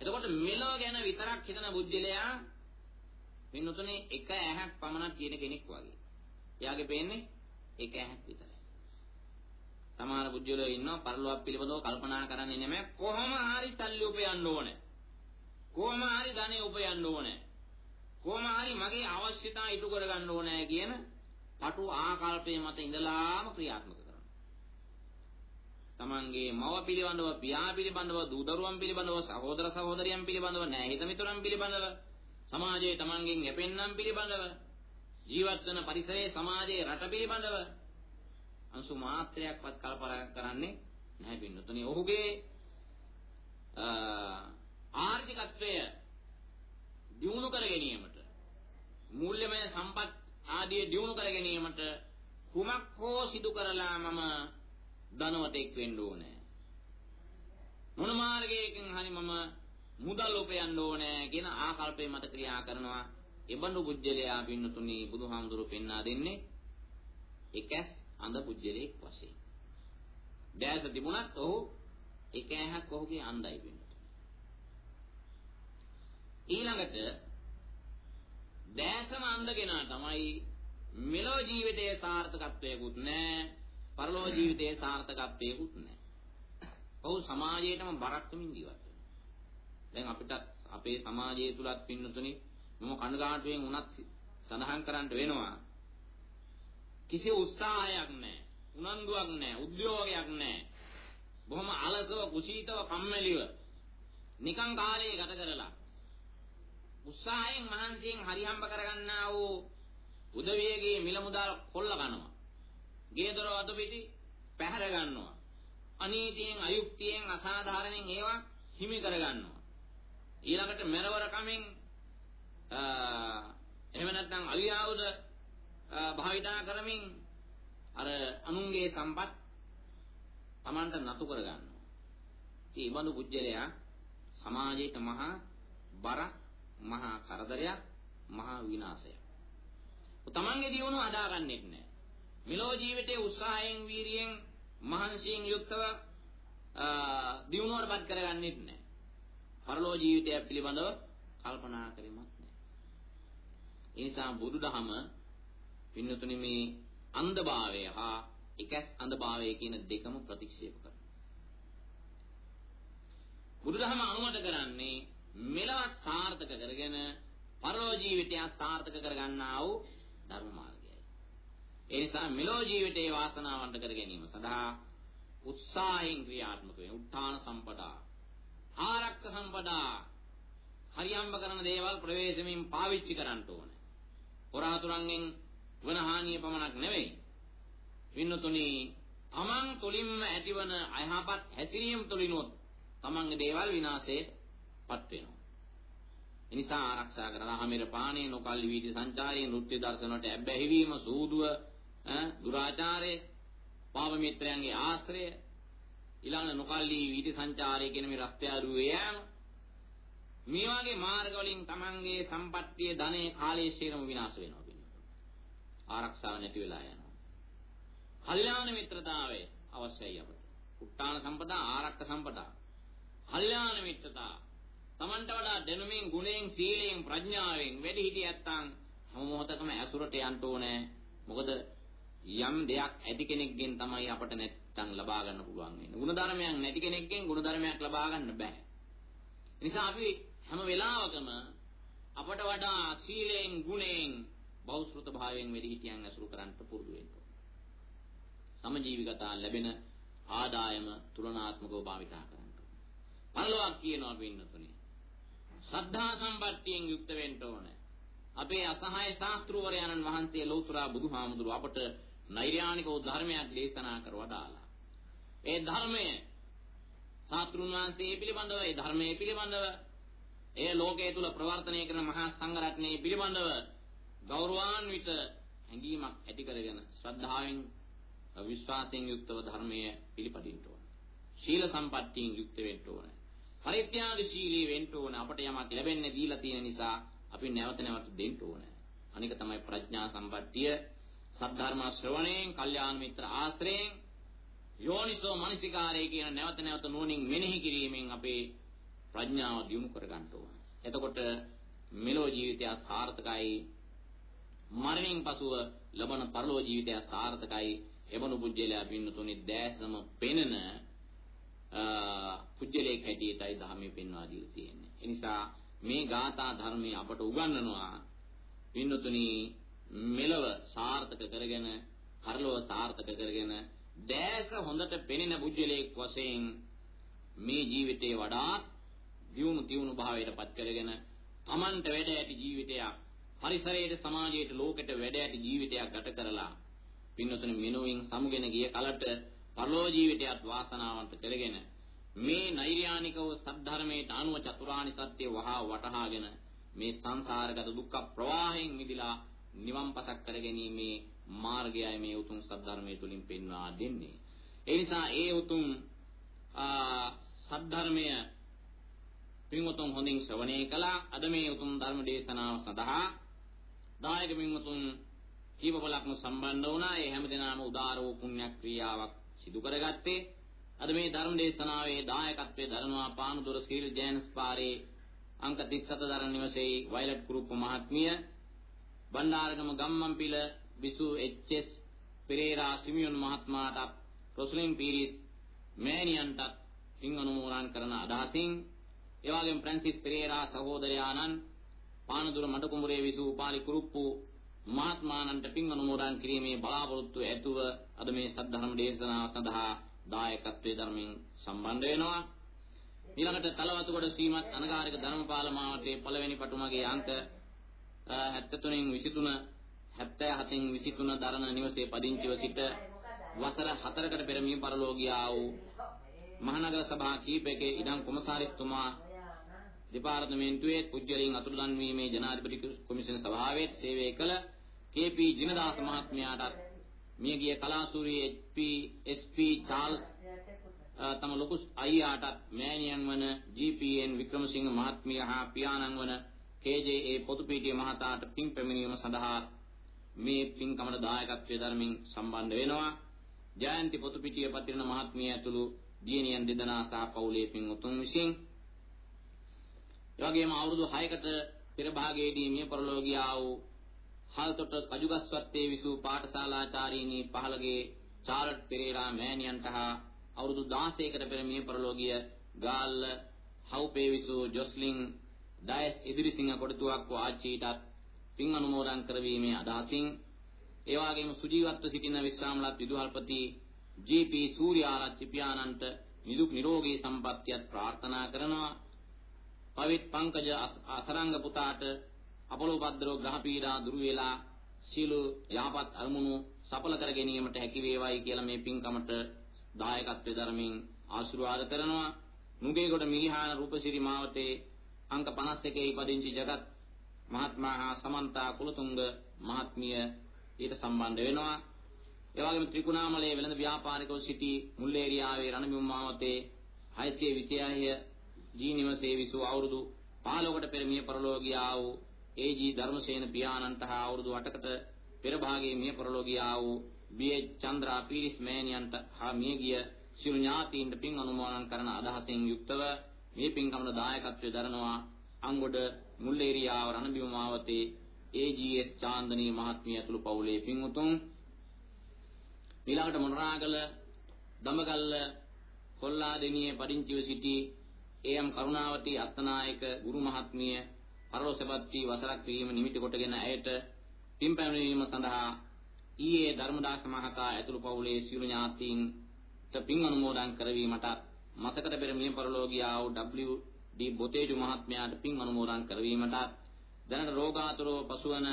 එතකොට මෙලෝ ගැන විතරක් හිතන බුද්ධිලයා පින්නතුනේ එක ඇහක් පමණක් කියන කෙනෙක් වගේ. එයාගේ පේන්නේ එක ඇහක් විතරයි. සමහර බුද්ධිලෝ ඉන්නවා පරලෝක පිළිබඳව කල්පනා කරන්නේ නැමෙ කොහොම හරි සල්ලි උපයන්න ඕනේ. කොහොම හරි ධනෙ උපයන්න ඕනේ. කොහොම හරි මගේ අවශ්‍යතා ඉටු කරගන්න ඕනේ කියන පටු ආකල්පයේ මත ඉඳලාම ක්‍රියාත්මක කරනවා. තමන්ගේ මව පිළිබඳව, පියා පිළිබඳව, දූ දරුවන් පිළිබඳව, සහෝදර සහෝදරියන් පිළිබඳව, නෑහිත මිතුරන් පිළිබඳව, සමාජයේ තමන්ගෙන් යැපෙන්නම් පිළිබඳව, ජීවත් වන පරිසරයේ සමාජයේ රට පිළිබඳව අංශු මාත්‍රයක්වත් කල්පනා කරන්නේ නැහැ පින්නතුනි. ඔහුගේ ආර්ථිකත්වය දියුණු කර ගැනීමට මූල්‍යමය සම්පත් ආදී දියුණු කර ගැනීමට කුමක් හෝ සිදු කරලා මම ධනවතෙක් වෙන්න ඕනේ. මොන මාර්ගයකින් හරි මම මුදල් උපයන්න ඕනේ කියන ආකල්පේ මත ක්‍රියා කරනවා. එබඳු බුද්ධලයා පින්නතුනි බුදුහාමුදුරු පෙන්වා දෙන්නේ එකස් අඳ පුජ්‍යලයක් වශයෙන්. දැස තිබුණත් ඔහු එක ඇහක් ඔහුගේ අඳයි වෙන්නට. ඊළඟට දැසම අඳගෙන තමයි මෙලෝ ජීවිතයේ සාර්ථකත්වයකුත් නැහැ, පරලෝ ජීවිතයේ සාර්ථකත්වයකුත් නැහැ. ඔහු සමාජයේටම බරක් වෙමින් ජීවත් වෙනවා. දැන් අපිට අපේ සමාජය තුලත් පින්නතුනි මම කනගාටුවෙන් උනත් සඳහන් කරන්න වෙනවා කිසි උත්සාහයක් නැහැ. උනන්දුවක් නැහැ. උද්‍යෝගයක් නැහැ. බොහොම අලසව කුසීතව කම්මැලිව නිකං කාලය ගත කරලා උත්සාහයෙන් මහන්සියෙන් හරිහම්බ කරගන්නා වූ උදවියගේ මිල මුදල් කොල්ල ගන්නවා. ගේ දොර අත පිටි පැහැර ගන්නවා. අනීතියෙන් අයුක්තියෙන් අසාධාරණෙන් ඒවා හිමි කර ගන්නවා. ඊළඟට මෙරවර කමෙන් එහෙම නැත්නම් අවියාවුද භාවිතා කරමින් අර අනුන්ගේ සම්පත් Tamanට නතු කර ගන්නවා. ඉතින් ඊබඳු පුජ්‍යලයා සමාජයට මහා බර මහා කරදරයක් මහා විනාශයක්. තමන්ගේ දියුණුව හදාගන්නෙත් නෑ. මෙලෝ ජීවිතයේ උත්සාහයෙන් වීරියෙන් මහන්සියෙන් යුක්තව දියුණුවටපත් කරගන්නෙත් නෑ. පරලෝ ජීවිතය පිළිබඳව කල්පනා කරීමක් නෑ. ඒ නිසා බුදුදහම පින්නතුනි මේ අන්ධභාවය හා එකස් අන්ධභාවය කියන දෙකම ප්‍රතික්ෂේප කරනවා. බුදුදහම අනුමත කරන්නේ මෙලවත් සාර්ථක කරගෙන පරලෝ ජීවිතය සාර්ථක කරගන්නා වූ ධර්ම මාර්ගයයි. ඒ නිසා මෙලෝ ජීවිතයේ වාසනාවන්ත කර ගැනීම සඳහා උත්සාහයෙන් ක්‍රියාත්මක වෙන උත්තාන සම්පදා ආරක්ක සම්පදා හරියම්බ කරන දේවල් ප්‍රවේශමින් පාවිච්චි කරන්න ඕනේ. හොරාතුරන්ගෙන් වන හානිය පමණක් නෙවෙයි. වින්නතුනි තමන් තුලින්ම ඇතිවන අයහපත් හැසිරීම තුලිනොත් තමන්ගේ දේවල් විනාශයටපත් වෙනවා. එනිසා ආරක්ෂා කරලා හැමෙර පානේ නොකල්ලි වීදි සංචාරයේ නෘත්‍ය දර්ශනවලට ඇබ්බැහි වීම සූදුව දුරාචාරය පාප මිත්‍රයන්ගේ ආශ්‍රය ඊළඟ නොකල්ලි වීදි සංචාරය කියන මේ රස්ත්‍යාරුවේ යෑම මේ වගේ මාර්ග වලින් තමන්ගේ සම්පත්තිය ධනෙ කාලයේ ශීරම විනාශ වෙනවා ආරක්ෂාව නැති වෙලා යනවා. කල්යාණ මිත්‍රතාවය අවශ්‍යයි අපට. උත්තාන සම්පදා ආරක්ක සම්පදා. කල්යාණ මිත්‍රතා Tamanට වඩා දැනුමින් ගුණයෙන් සීලයෙන් ප්‍රඥාවෙන් වැඩි හිටියත්තන් හැම මොහොතකම ඇසුරට යන්න ඕනේ. මොකද යම් දෙයක් ඇති කෙනෙක්ගෙන් තමයි අපට මට්ටම් ලබා ගන්න පුළුවන් වෙන්නේ. ಗುಣධර්මයක් නැති කෙනෙක්ගෙන් ಗುಣධර්මයක් ලබා ගන්න බෑ. නිසා අපි හැම වෙලාවකම අපට වඩා සීලයෙන් ගුණයෙන් බෞද්ධ භාවයෙන් වැඩි හිටියන් අසුරු කරන්නට පුරුදු වෙන්න ඕනේ. සමජීවිකතා ලැබෙන ආදායම තුලනාත්මකව භාවිතා කරන්න ඕනේ. පළලොවක් කියනවා වෙන්නතුනේ. සද්ධා සම්පත්තියෙන් යුක්ත වෙන්න ඕනේ. අපේ අසහාය ශාස්ත්‍රූවරයන්න් වහන්සේ ලෞතර බුදුහාමුදුරුව අපට නෛර්යානිකව ධර්මයක් දේශනා කරවදාලා. ඒ ධර්මය ශාස්ත්‍රුන් වහන්සේ පිළිබඳව ඒ ධර්මයේ පිළිබඳව ඒ ලෝකයේ තුල ප්‍රවර්තනය කරන මහා සංඝරත්නයේ පිළිබඳව ගෞරවාන්විත හැඟීමක් ඇති කරගෙන ශ්‍රද්ධාවෙන් විශ්වාසයෙන් යුක්තව ධර්මයේ පිළිපදින්න ඕන. ශීල සම්පත්තියෙන් යුක්ත වෙන්න ඕන. පරිත්‍යාගශීලී වෙන්න ඕන. අපට යමක් ලැබෙන්නේ දීලා තියෙන නිසා අපි නැවත නැවත දෙන්න ඕන. අනික තමයි ප්‍රඥා සම්පත්තිය. සද්ධර්ම ශ්‍රවණයෙන්, කල්යාණ මිත්‍ර ආශ්‍රයෙන්, යෝනිසෝ මනසිකාරය කියන නැවත නැවත නුවණින් මෙනෙහි කිරීමෙන් අපේ ප්‍රඥාව දියුණු කර ගන්න ඕන. එතකොට මෙලෝ ජීවිතය සාර්ථකයි. මරණින් පසුව ලබන පරලෝ ජීවිතය සාර්ථකයි. එවනු පුජ්‍යලයා පින්නතුනි දැසම පෙනෙන පුජ්‍යලයක හැටියටයි ධර්මයේ පෙන්වා දීලා තියෙන්නේ. ඒ නිසා මේ ගාථා ධර්මයේ අපට උගන්වනවා පින්නතුනි මෙලව සාර්ථක කරගෙන පරලොව සාර්ථක කරගෙන දැස හොඳට පෙනෙන පුජ්‍යලයක් වශයෙන් මේ ජීවිතේ වඩා දියුණු තියුණු භාවයට පත් කරගෙන Tamanට වැඩ ඇති ජීවිතයක් පරිසරයට සමාජයට ලෝකෙට වැඩ ඇති ජීවිතයක් ගත කරලා පින්නතුනි මිනුවින් සමුගෙන ගිය කලට පරලෝ ජීවිතයත් වාසනාවන්ත කරගෙන මේ නෛර්යානිකව සද්ධර්මයට අනුව චතුරානි සත්‍ය වහා වටහාගෙන මේ සංසාරගත දුක්ඛ ප්‍රවාහයෙන් මිදලා නිවන් පසක් කරගැනීමේ මාර්ගයයි මේ උතුම් සද්ධර්මයේ තුලින් පෙන්වා දෙන්නේ. ඒ නිසා ඒ උතුම් සද්ධර්මය පින්වතුන් හොඳින් ශ්‍රවණය කළා. අද මේ උතුම් ධර්ම දේශනාව සඳහා දායක පින්වතුන් කීපවලක්ම සම්බන්ධ වුණා. ඒ හැමදෙනාම උදාර වූ පුණ්‍ය ක්‍රියාවක් සිදු කරගත්තේ. අද මේ ධර්ම දේශනාවේ දායකත්වයේ දරනවා පානුදුර සීල් ජයන්ස් පාරේ අංක 37 දරන නිවසේ වයලට් කුරුප්ප මහත්මිය බණ්ඩාරගම ගම්මන්පිල විසු එච්.එස්. පෙරේරා සිමියොන් මහත්මයාට රොස්ලින් පීරිස් මෑණියන්ට පින් අනුමෝදන් කරන අදහසින් ඒ වගේම ෆ්‍රැන්සිස් පෙරේරා සහෝදරයාණන් පානදුර මඩකුඹුරේ විසු උපාලි කුරුප්පු මහත්මානන්ට පින් අනුමෝදන් කිරීමේ බලාපොරොත්තු ඇතුව අද මේ සද්ධර්ම දේශනාව සඳහා දායකත්වයේ ධර්මයෙන් සම්බන්ධ වෙනවා ඊළඟට තලවතුගොඩ ශ්‍රීමත් අනගාരിക ධර්මපාල මාවතේ පළවෙනි පටුමගේ අංක 73න් 23 77න් 23 දරණ නිවසේ පදිංචිව සිට වසර 4කට පෙර මිය පරලෝකියා වූ මහනගර සභා කීපයකේ ඉඩම් කොමසාරිස්තුමා දෙපාර්තමේන්තුවේ පුජ්‍යලින් අතුරුදන් වීමේ ජනාධිපති කොමිෂන් සභාවේ සේවය කළ කේ.පී. ජිනදාස මහත්මයාට මියගිය කලාසූරී එච්.පී. එස්.පී. චාල්ස් තම ලොකු අයියාට මෑණියන් වන ජී.පී.එන් වික්‍රමසිංහ මහත්මිය හා පියාණන් වන කේ.ජේ.ඒ. පොතුපීටිය මහතාට පින් පැමිණීම සඳහා මේ පින්කමට දායකත්වයේ ධර්මින් සම්බන්ධ වෙනවා. ජයන්ති පොතුපීටිය පතිරණ මහත්මිය ඇතුළු දියණියන් දෙදෙනා සහ පවුලේ පින් උතුම් විසින් එවැගේම අවුරුදු 6කට පෙර භාගයේදී මිය පරලෝකියා වූ හල්තොට කජුගස්වත්තේ විසූ පාඨශාලාචාරීනී පහළගේ චාර්ලට් පෙරේරා මෑණියන්ට හා අවුරුදු 16කට පෙර මිය පරලෝකිය ගාල්ල හවුපේ විසූ ජොස්ලින් ඩයස් ඉදිරිසිංහ කොටතුවක් ආච්චීටත් පින් අනුමෝදන් කරවීමේ අදහසින් ඒ වගේම සුජීවත්ව සිටින විශ්‍රාමලත් විදුහල්පති ජී.පී. සූර්යාරච්චි පියාණන්ට නිදුක් නිරෝගී සම්පන්නියත් ප්‍රාර්ථනා කරනවා. පවිත් පංකජ අසරංග පුතාට අපලෝ භද්‍රෝ ග්‍රහ පීඩා දුරු වේලා සීලු යහපත් අරමුණු සඵල කර ගැනීමට හැකි වේවායි කියලා මේ පින්කමට දායකත්වයේ ධර්මයෙන් ආශිර්වාද කරනවා. නුගේගොඩ මිරිහාන රූපසිරි මාවතේ අංක 51 ඉපදින්චි ජගත් මහත්මයා හා සමන්තා කුලතුංග මහත්මිය ඊට සම්බන්ධ වෙනවා. ඒ වගේම ත්‍රිකුණාමලයේ වෙළඳ ව්‍යාපාරිකව සිටි මුල්ලේරියාවේ රණබිම් මාවතේ 626 ජී නිවසේ විසූ අවුරුදු 15කට පෙර මිය පරලෝකියා වූ ඒ.ජී. ධර්මසේන පියාණන්ට හා අවුරුදු 8කට පෙර භාගයේ මිය පරලෝකියා වූ බී.එච්. චන්ද්‍රා පීරිස් මෑණියන්ට හා මියගිය සිළු ඥාතීන්ට පින් අනුමෝදන් කරන අදහසින් යුක්තව මේ පින්කමන දායකත්වයේ දරනවා අංගොඩ මුල්ලේරියාව රණබිම මාවතේ ඒ.ජී.එස්. චාන්දනී මහත්මිය ඇතුළු පවුලේ පින්වතුන් ඊළඟට මොනරාගල දමගල්ල කොල්ලාදෙනියේ පදිංචිව සිටි ඒ.එම්. කරුණාවති අත්තනායක ගුරු මහත්මිය පරලෝසපත් වී වසරක් වීම නිමිති කොටගෙන ඇයට පින් පැමිණීම සඳහා ඊයේ ධර්මදාස මහතා ඇතුළු පවුලේ සියලු ඥාතීන්ට පින් අනුමෝදන් කරවීමට මසකට පෙර මිය පරලෝකියා වූ W.D. බොතේජු මහත්මයාට පින් අනුමෝදන් කරවීමට දැනට රෝගාතුරව පසුවන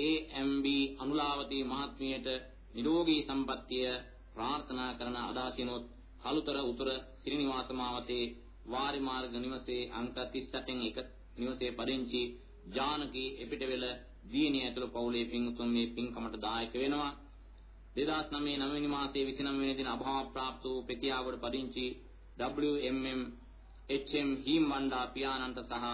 A.M.B. අනුලාවතී මහත්මියට නිරෝගී සම්පන්නිය ප්‍රාර්ථනා කරන අදහසිනොත් කලුතර උතුර ශ්‍රීනිවාස මාවතේ වාරි මාර්ග නිවසේ අංක 38න් එක නිවසේ පදිංචි ජානකී එපිටවෙල දීනිය ඇතුළු පවුලේ පින්තුන් මේ පින්කමට දායක වෙනවා 2009 9 මාසයේ 29 වෙනි දින අභාව ප්‍රාප්ත වූ පෙතියාගොඩ පදිංචි WMM HM හීම්වණ්ඩා පියාණන්ට සහ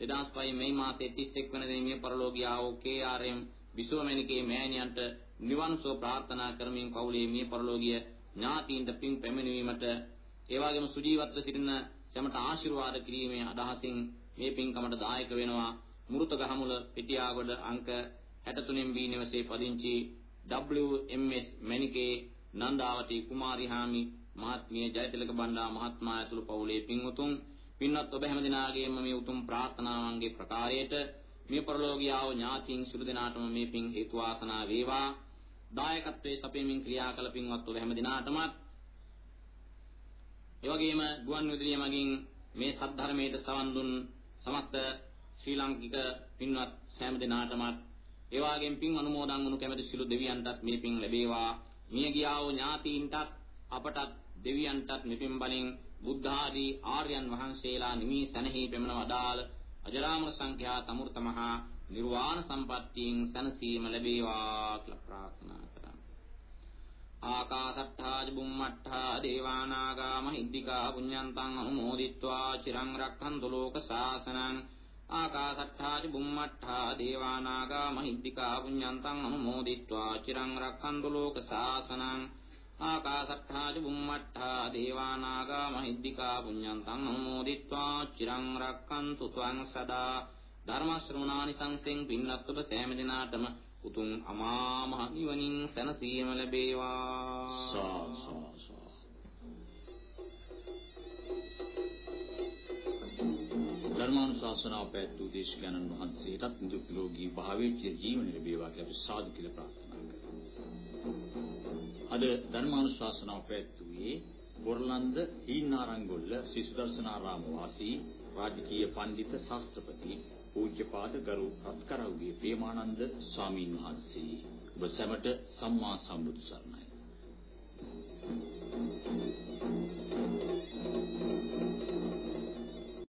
2005 මේ මාසයේ 31 වෙනි දින මිය පරලෝකියා වූ KRM විසෝමෙනිකේ මෑණියන්ට නිවන් සුව ප්‍රාර්ථනා කරමින් පවුලේ මිය පරලෝකීය ඥාතීන්ට පින් පැමිණීමට ඒ වගේම සුජීවත්ව සිටින සැමට ආශිර්වාද කිරීමේ අදහසින් මේ පින්කමට දායක වෙනවා මුරුතගහමුල පිටියාගොඩ අංක 63 බී නිවසේ පදිංචි WMS මණිකේ නන්දාවති කුමාරිහාමි මහත්මිය ජයතිලක බණ්ඩා මහත්මයා ඇතුළු පවුලේ පින්වතුන් පින්වත් ඔබ හැම දිනාගේම මේ උතුම් ප්‍රාර්ථනාවන්ගේ ප්‍රකාරයට මේ පරලෝකියාව ඥාතීන් සුළු දෙනාටම මේ පින් හේතු වාසනා වේවා. දායකත්වයේ සපයමින් ක්‍රියා කළ පින්වත් ඔබ හැම දිනාටමත් ඒ වගේම ගුවන් විදුලිය මගින් මේ සද්ධර්මයට සවන් දුන් සමස්ත ශ්‍රී ලාංකික පින්වත් සෑම දිනාටමත් ඒ වගේම පින් අනුමෝදන් වුණු කැමැති සිළු දෙවියන්ටත් මේ පින් ලැබේවා. මිය ගියා වූ ඥාතීන්ටත් අපටත් දෙවියන්ටත් මෙපෙම් බලින් බුද්ධ ආදී ආර්යයන් වහන්සේලා නිමි සනහි පෙමන වදාළ අජරාමර සංඛ්‍යා තමෘත මහා නිර්වාණ සම්පත්තියෙන් සනසීම ලැබේවා කියලා ප්‍රාර්ථනා කරා. ආකාසට්ඨා චුම්මට්ඨා දේවානාගා මහිද්దికා පුඤ්ඤන්තං අනුමෝදිත්වා චිරං රක්ඛන්තු ලෝක සාසනං ආකාසට්ඨා චුම්මට්ඨා දේවානාගා මහිද්దికා පුඤ්ඤන්තං අනුමෝදිත්වා චිරං රක්ඛන්තු ලෝක සාසනං ආකාසට්ඨා බුම්මට්ඨා දේවානාගා මහිද්దికා පුඤ්ඤන්තං අනුමෝදිත්වා චිරං රක්ඛන්තු ත්වං සදා ධර්ම ශ්‍රවණානි සංසෙන් පින්නත් ඔබ සෑම දිනාටම උතුම් අමා මහ නිවනින් සැනසීම ලැබේවා ධර්මානුශාසනාව පැවැත්වූ දේශකයන්න් වහන්සේටත් නිදුක් නිරෝගී භාවයේ චිර ජීවන ලැබේවා කියලා අපි සාදු කියලා ප්‍රාර්ථනා කරනවා. අද ධර්මානුශාසනාව පැවැත්වුවේ ගොරලන්ද හීනාරංගොල්ල සිසුදර්ශනාරාම වාසී රාජකීය පඬිත ශාස්ත්‍රපති පූජ්‍යපාද ගරු රත්කරව්ගේ ප්‍රේමානන්ද ස්වාමීන් වහන්සේ ඔබ සැමට සම්මා සම්බුදු සරණයි. Thank you.